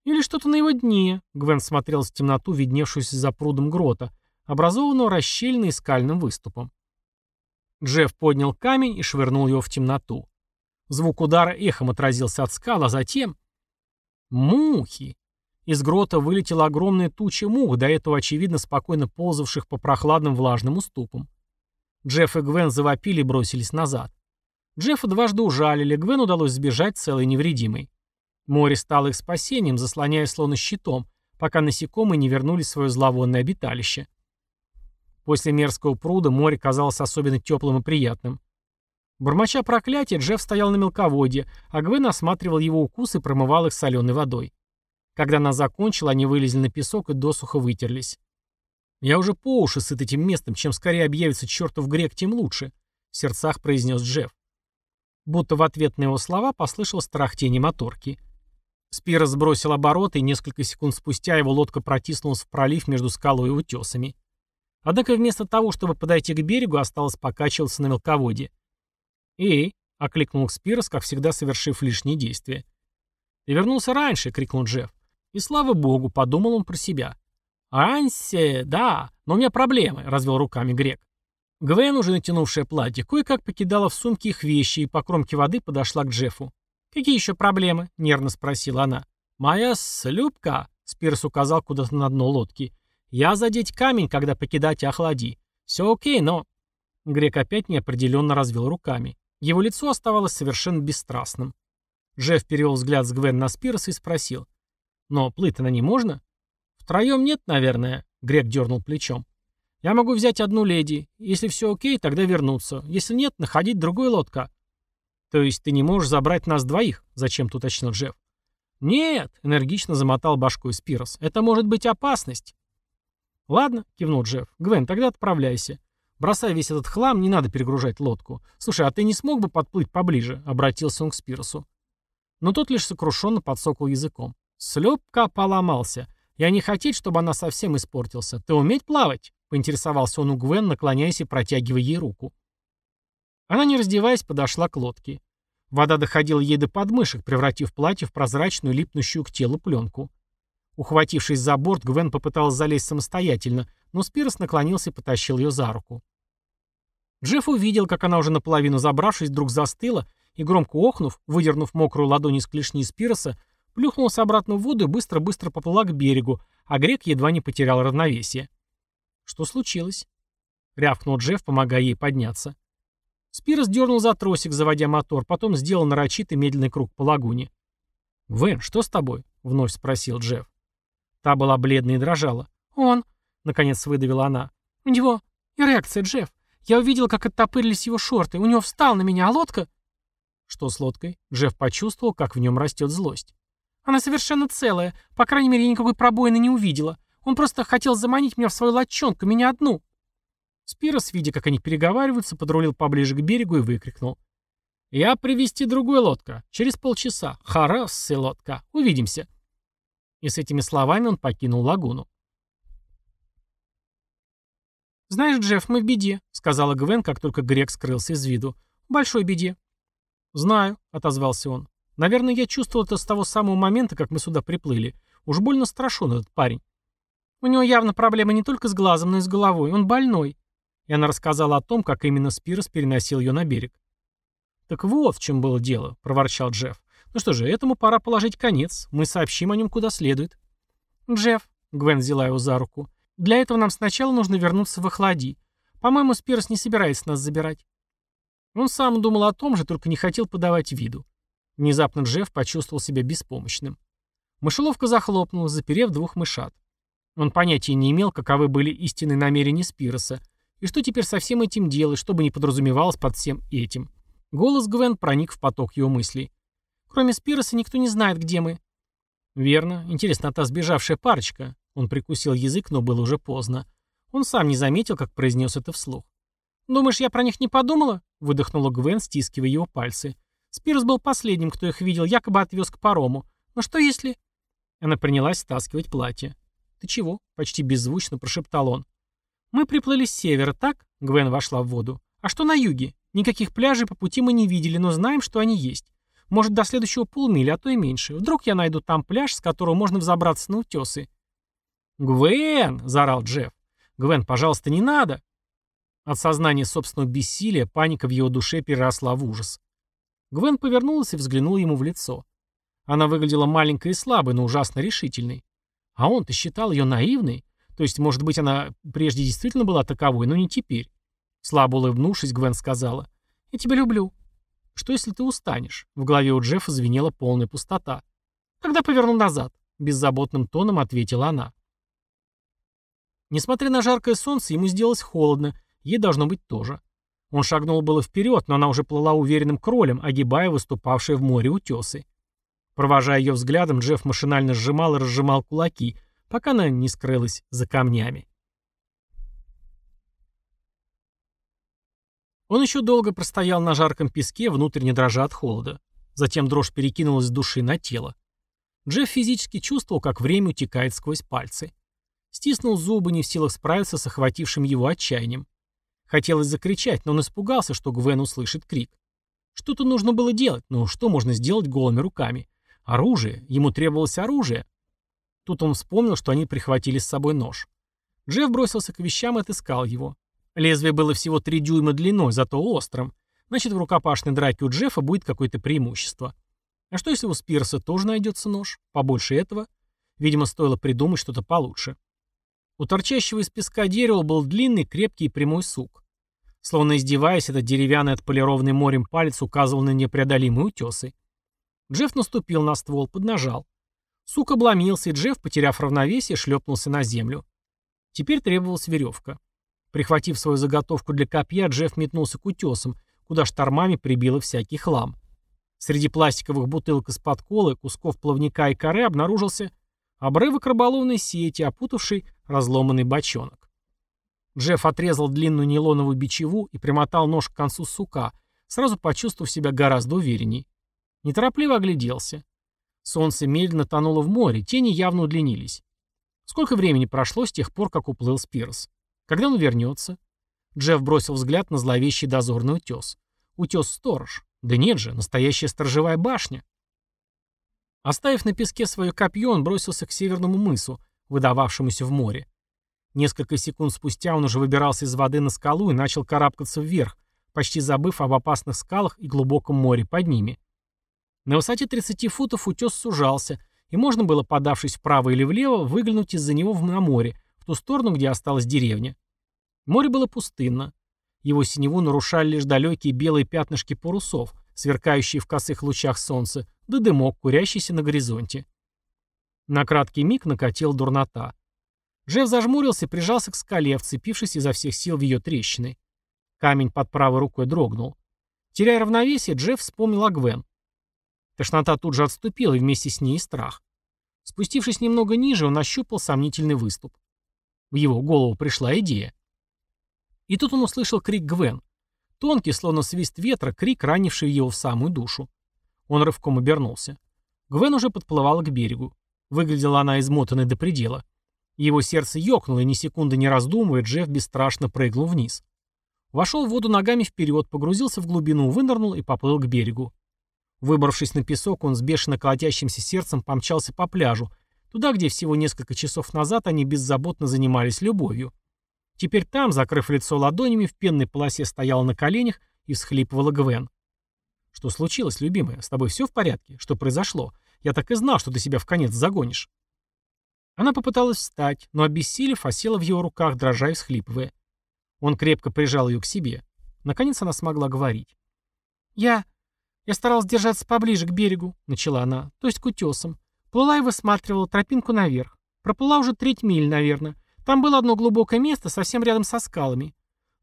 «Или что-то на его дне», — Гвен смотрел в темноту, видневшуюся за прудом грота, образованного расщельной скальным выступом. Джефф поднял камень и швырнул его в темноту. Звук удара эхом отразился от скал, а затем... Мухи! Из грота вылетела огромная туча мух, до этого, очевидно, спокойно ползавших по прохладным влажным уступам. Джефф и Гвен завопили и бросились назад. Джеффа дважды ужалили, Гвен удалось сбежать целой невредимой. Море стало их спасением, заслоняя словно щитом, пока насекомые не вернулись в свое зловонное обиталище. После мерзкого пруда море казалось особенно теплым и приятным. Бормоча проклятие, Джефф стоял на мелководье, а Гвен осматривал его укус и промывал их соленой водой. Когда она закончила, они вылезли на песок и досуха вытерлись. «Я уже по уши сыт этим местом, чем скорее объявится чертов грек, тем лучше», — в сердцах произнес Джефф. Будто в ответ на его слова послышалось тарахтение моторки. Спира сбросил обороты, и несколько секунд спустя его лодка протиснулась в пролив между скалой и утесами. Однако вместо того, чтобы подойти к берегу, осталось покачиваться на мелководье. «Эй!» — окликнул Спирос, как всегда совершив лишние действия. «Ты вернулся раньше!» — крикнул Джефф. И слава богу, подумал он про себя. «Ансе, да, но у меня проблемы», — развел руками Грек. Гвен, уже натянувшая платье, кое-как покидала в сумке их вещи и по кромке воды подошла к Джеффу. «Какие еще проблемы?» — нервно спросила она. «Моя слюбка», — Спирс указал куда-то на дно лодки. «Я задеть камень, когда покидать охлади. Все окей, но...» Грек опять неопределенно развел руками. Его лицо оставалось совершенно бесстрастным. Джефф перевел взгляд с Гвен на Спирса и спросил. «Но плыть на не можно?» «Втроем нет, наверное», — Грек дернул плечом. Я могу взять одну леди. Если все окей, тогда вернуться. Если нет, находить другую лодка. То есть ты не можешь забрать нас двоих? Зачем-то уточнил Джефф. Нет, энергично замотал башкой Спирос. Это может быть опасность. Ладно, кивнул Джефф. Гвен, тогда отправляйся. Бросай весь этот хлам, не надо перегружать лодку. Слушай, а ты не смог бы подплыть поближе? Обратился он к Спиросу. Но тот лишь сокрушенно подсокал языком. Слепка поломался. Я не хотеть, чтобы она совсем испортился. Ты уметь плавать? Поинтересовался он у Гвен, наклоняясь и протягивая ей руку. Она, не раздеваясь, подошла к лодке. Вода доходила ей до подмышек, превратив платье в прозрачную, липнущую к телу пленку. Ухватившись за борт, Гвен попыталась залезть самостоятельно, но Спирос наклонился и потащил ее за руку. Джефф увидел, как она уже наполовину забравшись, вдруг застыла и, громко охнув, выдернув мокрую ладонь из клешни Спироса, плюхнулась обратно в воду и быстро-быстро поплыла к берегу, а Грек едва не потерял равновесие. «Что случилось?» — рявкнул Джефф, помогая ей подняться. Спирос дернул за тросик, заводя мотор, потом сделал нарочитый медленный круг по лагуне. «Вэн, что с тобой?» — вновь спросил Джефф. Та была бледной и дрожала. «Он...» — наконец выдавила она. «У него эрекция, Джефф. Я увидел, как оттопырились его шорты. У него встал на меня, а лодка...» «Что с лодкой?» Джефф почувствовал, как в нем растет злость. «Она совершенно целая. По крайней мере, я никакой пробоины не увидела. Он просто хотел заманить меня в свою лодчонку, меня одну». Спирос, видя, как они переговариваются, подрулил поближе к берегу и выкрикнул. «Я привести другую лодка. Через полчаса. Харассы лодка. Увидимся». И с этими словами он покинул лагуну. «Знаешь, Джефф, мы в беде», — сказала Гвен, как только Грек скрылся из виду. «В большой беде». «Знаю», — отозвался он. «Наверное, я чувствовал это с того самого момента, как мы сюда приплыли. Уж больно страшен этот парень. У него явно проблемы не только с глазом, но и с головой. Он больной. И она рассказала о том, как именно Спирос переносил ее на берег. «Так вот в чем было дело», — проворчал Джефф. «Ну что же, этому пора положить конец. Мы сообщим о нем куда следует». «Джефф», — Гвен взяла его за руку, — «для этого нам сначала нужно вернуться в Охлади. По-моему, Спирос не собирается нас забирать». Он сам думал о том же, только не хотел подавать виду. Внезапно Джефф почувствовал себя беспомощным. Мышеловка захлопнулась, заперев двух мышат. Он понятия не имел, каковы были истинные намерения Спироса, и что теперь со всем этим делать, чтобы не подразумевалось под всем этим? Голос Гвен проник в поток его мыслей. Кроме Спироса никто не знает, где мы. Верно. Интересно, а та сбежавшая парочка? Он прикусил язык, но было уже поздно. Он сам не заметил, как произнес это вслух. «Думаешь, я про них не подумала?» — выдохнула Гвен, стискивая его пальцы. «Спирос был последним, кто их видел, якобы отвез к парому. Но что если...» Она принялась стаскивать платье. «Ты чего?» — почти беззвучно прошептал он. «Мы приплыли с севера, так?» — Гвен вошла в воду. «А что на юге? Никаких пляжей по пути мы не видели, но знаем, что они есть. Может, до следующего полмили, а то и меньше. Вдруг я найду там пляж, с которого можно взобраться на утесы». «Гвен!» — заорал Джефф. «Гвен, пожалуйста, не надо!» От сознания собственного бессилия паника в его душе переросла в ужас. Гвен повернулась и взглянула ему в лицо. Она выглядела маленькой и слабой, но ужасно решительной. А он-то считал ее наивной. То есть, может быть, она прежде действительно была таковой, но не теперь. Слабо улыбнувшись, Гвен сказала. «Я тебя люблю». «Что, если ты устанешь?» В голове у Джеффа звенела полная пустота. «Тогда поверну назад», — беззаботным тоном ответила она. Несмотря на жаркое солнце, ему сделалось холодно, ей должно быть тоже. Он шагнул было вперед, но она уже плыла уверенным кролем, огибая выступавшие в море утесы. Провожая ее взглядом, Джефф машинально сжимал и разжимал кулаки, пока она не скрылась за камнями. Он еще долго простоял на жарком песке, внутренне дрожа от холода. Затем дрожь перекинулась с души на тело. Джефф физически чувствовал, как время утекает сквозь пальцы. Стиснул зубы, не в силах справиться с охватившим его отчаянием. Хотелось закричать, но он испугался, что Гвен услышит крик. Что-то нужно было делать, но что можно сделать голыми руками? Оружие. Ему требовалось оружие. Тут он вспомнил, что они прихватили с собой нож. Джефф бросился к вещам и отыскал его. Лезвие было всего 3 дюйма длиной, зато острым. Значит, в рукопашной драке у Джеффа будет какое-то преимущество. А что если у Спирса тоже найдется нож? Побольше этого? Видимо, стоило придумать что-то получше. У торчащего из песка дерева был длинный, крепкий и прямой сук. Словно издеваясь, этот деревянный отполированный морем палец указывал на непреодолимые утесы. Джефф наступил на ствол, поднажал. Сук обломился, и Джефф, потеряв равновесие, шлепнулся на землю. Теперь требовалась веревка. Прихватив свою заготовку для копья, Джефф метнулся к утесам, куда штормами прибило всякий хлам. Среди пластиковых бутылок из-под колы, кусков плавника и коры обнаружился обрывок рыболовной сети, опутавший разломанный бочонок. Джефф отрезал длинную нейлоновую бичеву и примотал нож к концу сука, сразу почувствовав себя гораздо уверенней. Неторопливо огляделся. Солнце медленно тонуло в море, тени явно удлинились. Сколько времени прошло с тех пор, как уплыл Спирс? Когда он вернется? Джефф бросил взгляд на зловещий дозорный утес. Утес-сторож. Да нет же, настоящая сторожевая башня. Оставив на песке свое копье, он бросился к северному мысу, выдававшемуся в море. Несколько секунд спустя он уже выбирался из воды на скалу и начал карабкаться вверх, почти забыв об опасных скалах и глубоком море под ними. На высоте 30 футов утес сужался, и можно было, подавшись вправо или влево, выглянуть из-за него на море, в ту сторону, где осталась деревня. Море было пустынно. Его синеву нарушали лишь далекие белые пятнышки парусов, сверкающие в косых лучах солнца, да дымок, курящийся на горизонте. На краткий миг накатила дурнота. Джефф зажмурился и прижался к скале, вцепившись изо всех сил в ее трещины. Камень под правой рукой дрогнул. Теряя равновесие, Джефф вспомнил о Гвен. Тошнота тут же отступила, и вместе с ней и страх. Спустившись немного ниже, он ощупал сомнительный выступ. В его голову пришла идея. И тут он услышал крик Гвен. Тонкий, словно свист ветра, крик, ранивший его в самую душу. Он рывком обернулся. Гвен уже подплывала к берегу. Выглядела она измотанной до предела. Его сердце ёкнуло, и ни секунды не раздумывая, Джефф бесстрашно прыгнул вниз. Вошел в воду ногами вперед, погрузился в глубину, вынырнул и поплыл к берегу. Выбравшись на песок, он с бешено колотящимся сердцем помчался по пляжу, туда, где всего несколько часов назад они беззаботно занимались любовью. Теперь там, закрыв лицо ладонями, в пенной полосе стояла на коленях и всхлипывала Гвен. «Что случилось, любимая? С тобой все в порядке? Что произошло? Я так и знал, что ты себя в конец загонишь». Она попыталась встать, но, обессилев, осела в его руках, дрожа и всхлипывая. Он крепко прижал ее к себе. Наконец она смогла говорить. «Я... Я старалась держаться поближе к берегу», — начала она, — «то есть к утесам. Плыла и высматривала тропинку наверх. Проплыла уже треть миль, наверное. Там было одно глубокое место, совсем рядом со скалами.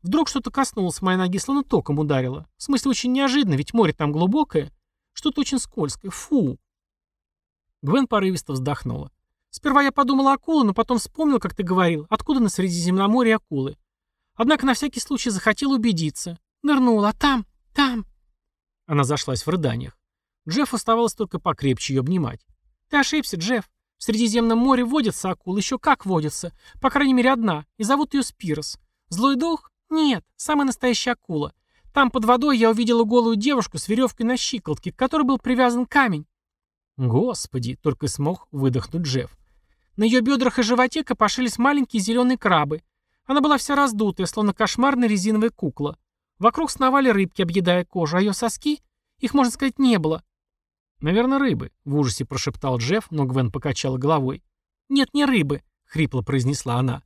Вдруг что-то коснулось моей ноги, словно током ударило. В смысле, очень неожиданно, ведь море там глубокое. Что-то очень скользкое. Фу!» Гвен порывисто вздохнула. «Сперва я подумала акулы, но потом вспомнил, как ты говорил, откуда на Средиземноморье акулы. Однако на всякий случай захотел убедиться. Нырнула, там, там...» Она зашлась в рыданиях. Джефф оставалось только покрепче ее обнимать. «Ты ошибся, Джефф. В Средиземном море водятся акулы, еще как водятся. По крайней мере, одна, и зовут ее Спирос. Злой дух? Нет, самая настоящая акула. Там под водой я увидела голую девушку с веревкой на щиколотке, к которой был привязан камень». «Господи!» — только смог выдохнуть Джефф. На ее бедрах и животе копошились маленькие зеленые крабы. Она была вся раздутая, словно кошмарная резиновая кукла. Вокруг сновали рыбки, объедая кожу, а ее соски, их, можно сказать, не было. «Наверное, рыбы», — в ужасе прошептал Джефф, но Гвен покачала головой. «Нет, не рыбы», — хрипло произнесла она.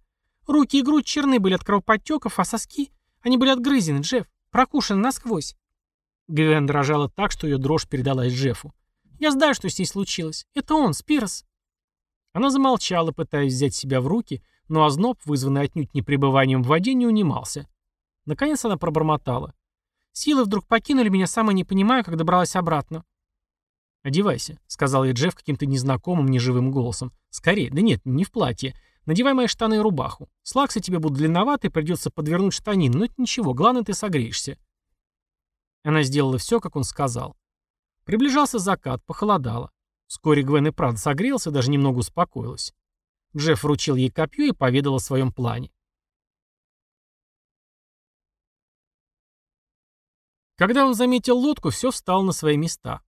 «Руки и грудь черны были от кровоподтеков, а соски, они были отгрызены, Джефф, прокушены насквозь». Гвен дрожала так, что ее дрожь передалась Джеффу. «Я знаю, что с ней случилось. Это он, Спирос». Она замолчала, пытаясь взять себя в руки, но озноб, вызванный отнюдь не в воде, не унимался. Наконец она пробормотала. «Силы вдруг покинули меня, сама не понимаю, как добралась обратно». «Одевайся», — сказал ей Джефф каким-то незнакомым, неживым голосом. «Скорее, да нет, не в платье. Надевай мои штаны и рубаху. Слаксы тебе будут длинноваты, придется подвернуть штанины, но это ничего, главное, ты согреешься». Она сделала все, как он сказал. Приближался закат, похолодало. Вскоре Гвен и правда согрелся, даже немного успокоилась. Джефф вручил ей копье и поведал о своем плане. Когда он заметил лодку, все встало на свои места.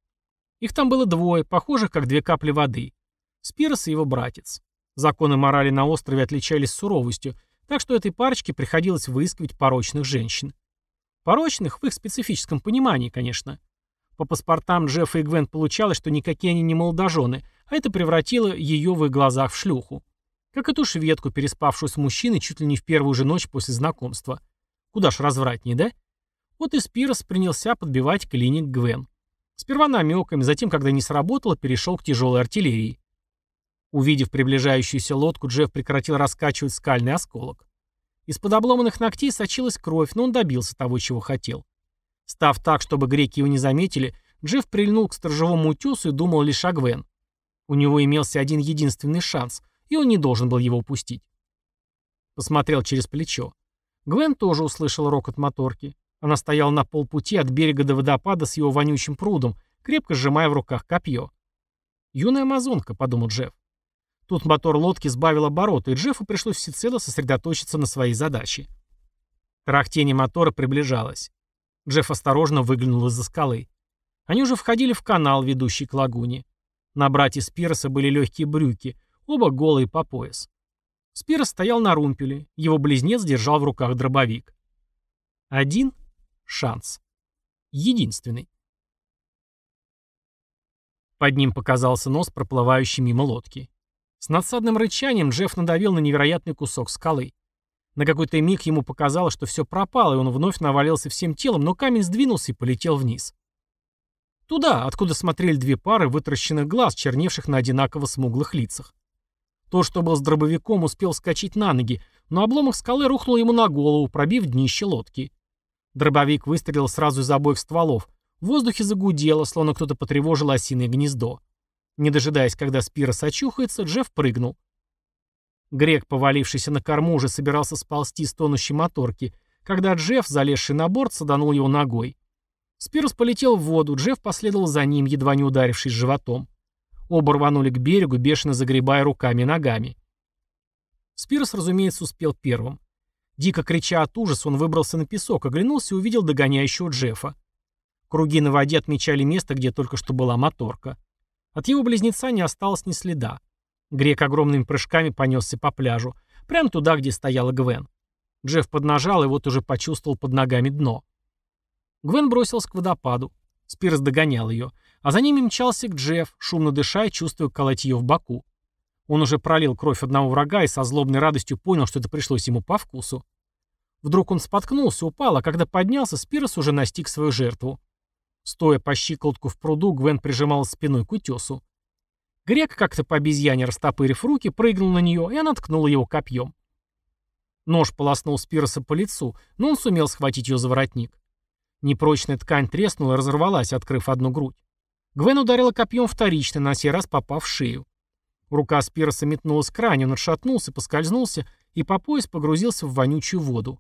Их там было двое, похожих как две капли воды. Спирос и его братец. Законы морали на острове отличались суровостью, так что этой парочке приходилось выискивать порочных женщин. Порочных в их специфическом понимании, конечно. По паспортам Джеффа и Гвен получалось, что никакие они не молодожены, а это превратило ее в их глазах в шлюху. Как эту шведку, переспавшую с мужчиной чуть ли не в первую же ночь после знакомства. Куда ж развратнее, да? Вот и Спирос принялся подбивать клиник Гвен. Сперва намеками, затем, когда не сработало, перешел к тяжелой артиллерии. Увидев приближающуюся лодку, Джефф прекратил раскачивать скальный осколок. Из-под обломанных ногтей сочилась кровь, но он добился того, чего хотел. Став так, чтобы греки его не заметили, Джефф прильнул к сторожевому утесу и думал лишь о Гвен. У него имелся один единственный шанс, и он не должен был его упустить. Посмотрел через плечо. Гвен тоже услышала рокот моторки. Она стояла на полпути от берега до водопада с его вонючим прудом, крепко сжимая в руках копье. «Юная амазонка», — подумал Джефф. Тут мотор лодки сбавил обороты, и Джеффу пришлось всецело сосредоточиться на своей задаче. Тарахтение мотора приближалось. Джефф осторожно выглянул из-за скалы. Они уже входили в канал, ведущий к лагуне. На брате Спироса были легкие брюки, оба голые по пояс. Спирос стоял на румпеле, его близнец держал в руках дробовик. Один шанс. Единственный. Под ним показался нос, проплывающий мимо лодки. С надсадным рычанием Джефф надавил на невероятный кусок скалы. На какой-то миг ему показалось, что все пропало, и он вновь навалился всем телом, но камень сдвинулся и полетел вниз. Туда, откуда смотрели две пары вытаращенных глаз, черневших на одинаково смуглых лицах. То, что был с дробовиком, успел вскочить на ноги, но обломок скалы рухнул ему на голову, пробив днище лодки. Дробовик выстрелил сразу из обоих стволов. В воздухе загудело, словно кто-то потревожил осиное гнездо. Не дожидаясь, когда Спирос очухается, Джефф прыгнул. Грек, повалившийся на корму, уже собирался сползти с тонущей моторки, когда Джефф, залезший на борт, саданул его ногой. Спирос полетел в воду, Джефф последовал за ним, едва не ударившись животом. Оба рванули к берегу, бешено загребая руками и ногами. Спирос, разумеется, успел первым. Дико крича от ужаса, он выбрался на песок, оглянулся и увидел догоняющего Джеффа. Круги на воде отмечали место, где только что была моторка. От его близнеца не осталось ни следа. Грек огромными прыжками понесся по пляжу, прямо туда, где стояла Гвен. Джефф поднажал и вот уже почувствовал под ногами дно. Гвен бросилась к водопаду. Спирс догонял ее, а за ними мчался к Джефф, шумно дыша и чувствуя колоть ее в боку. Он уже пролил кровь одного врага и со злобной радостью понял, что это пришлось ему по вкусу. Вдруг он споткнулся, упал, а когда поднялся, Спирос уже настиг свою жертву. Стоя по щиколотку в пруду, Гвен прижималась спиной к утесу. Грек, как-то по обезьяне растопырив руки, прыгнул на нее, и она ткнула его копьем. Нож полоснул Спироса по лицу, но он сумел схватить ее за воротник. Непрочная ткань треснула и разорвалась, открыв одну грудь. Гвен ударила копьем вторично, на сей раз попав в шею. Рука Спироса метнулась к ране, он отшатнулся, поскользнулся и по пояс погрузился в вонючую воду.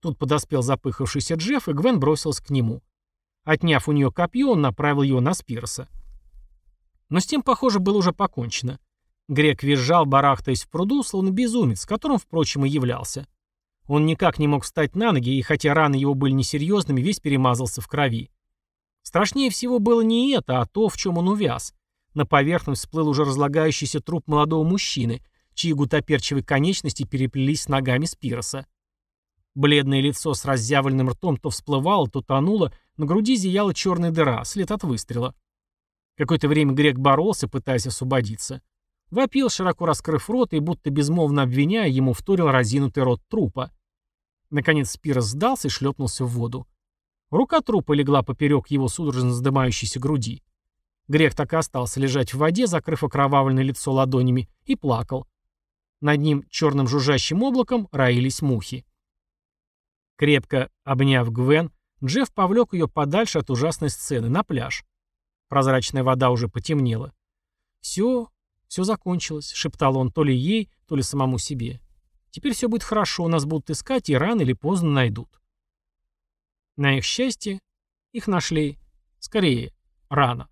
Тут подоспел запыхавшийся Джефф, и Гвен бросилась к нему. Отняв у нее копье, он направил его на Спироса. Но с тем, похоже, было уже покончено. Грек визжал, барахтаясь в пруду, словно безумец, которым, впрочем, и являлся. Он никак не мог встать на ноги, и хотя раны его были несерьезными, весь перемазался в крови. Страшнее всего было не это, а то, в чем он увяз. На поверхность всплыл уже разлагающийся труп молодого мужчины, чьи гутоперчивые конечности переплелись с ногами Спироса. Бледное лицо с разъявленным ртом то всплывало, то тонуло, на груди зияла черная дыра, след от выстрела. Какое-то время Грек боролся, пытаясь освободиться. Вопил, широко раскрыв рот, и будто безмолвно обвиняя, ему вторил разинутый рот трупа. Наконец Спирос сдался и шлепнулся в воду. Рука трупа легла поперек его судорожно вздымающейся груди. Грех так и остался лежать в воде, закрыв окровавленное лицо ладонями, и плакал. Над ним черным жужжащим облаком роились мухи. Крепко обняв Гвен, Джефф повлек ее подальше от ужасной сцены, на пляж. Прозрачная вода уже потемнела. «Все, все закончилось», — шептал он то ли ей, то ли самому себе. «Теперь все будет хорошо, нас будут искать и рано или поздно найдут». На их счастье, их нашли, скорее, рано.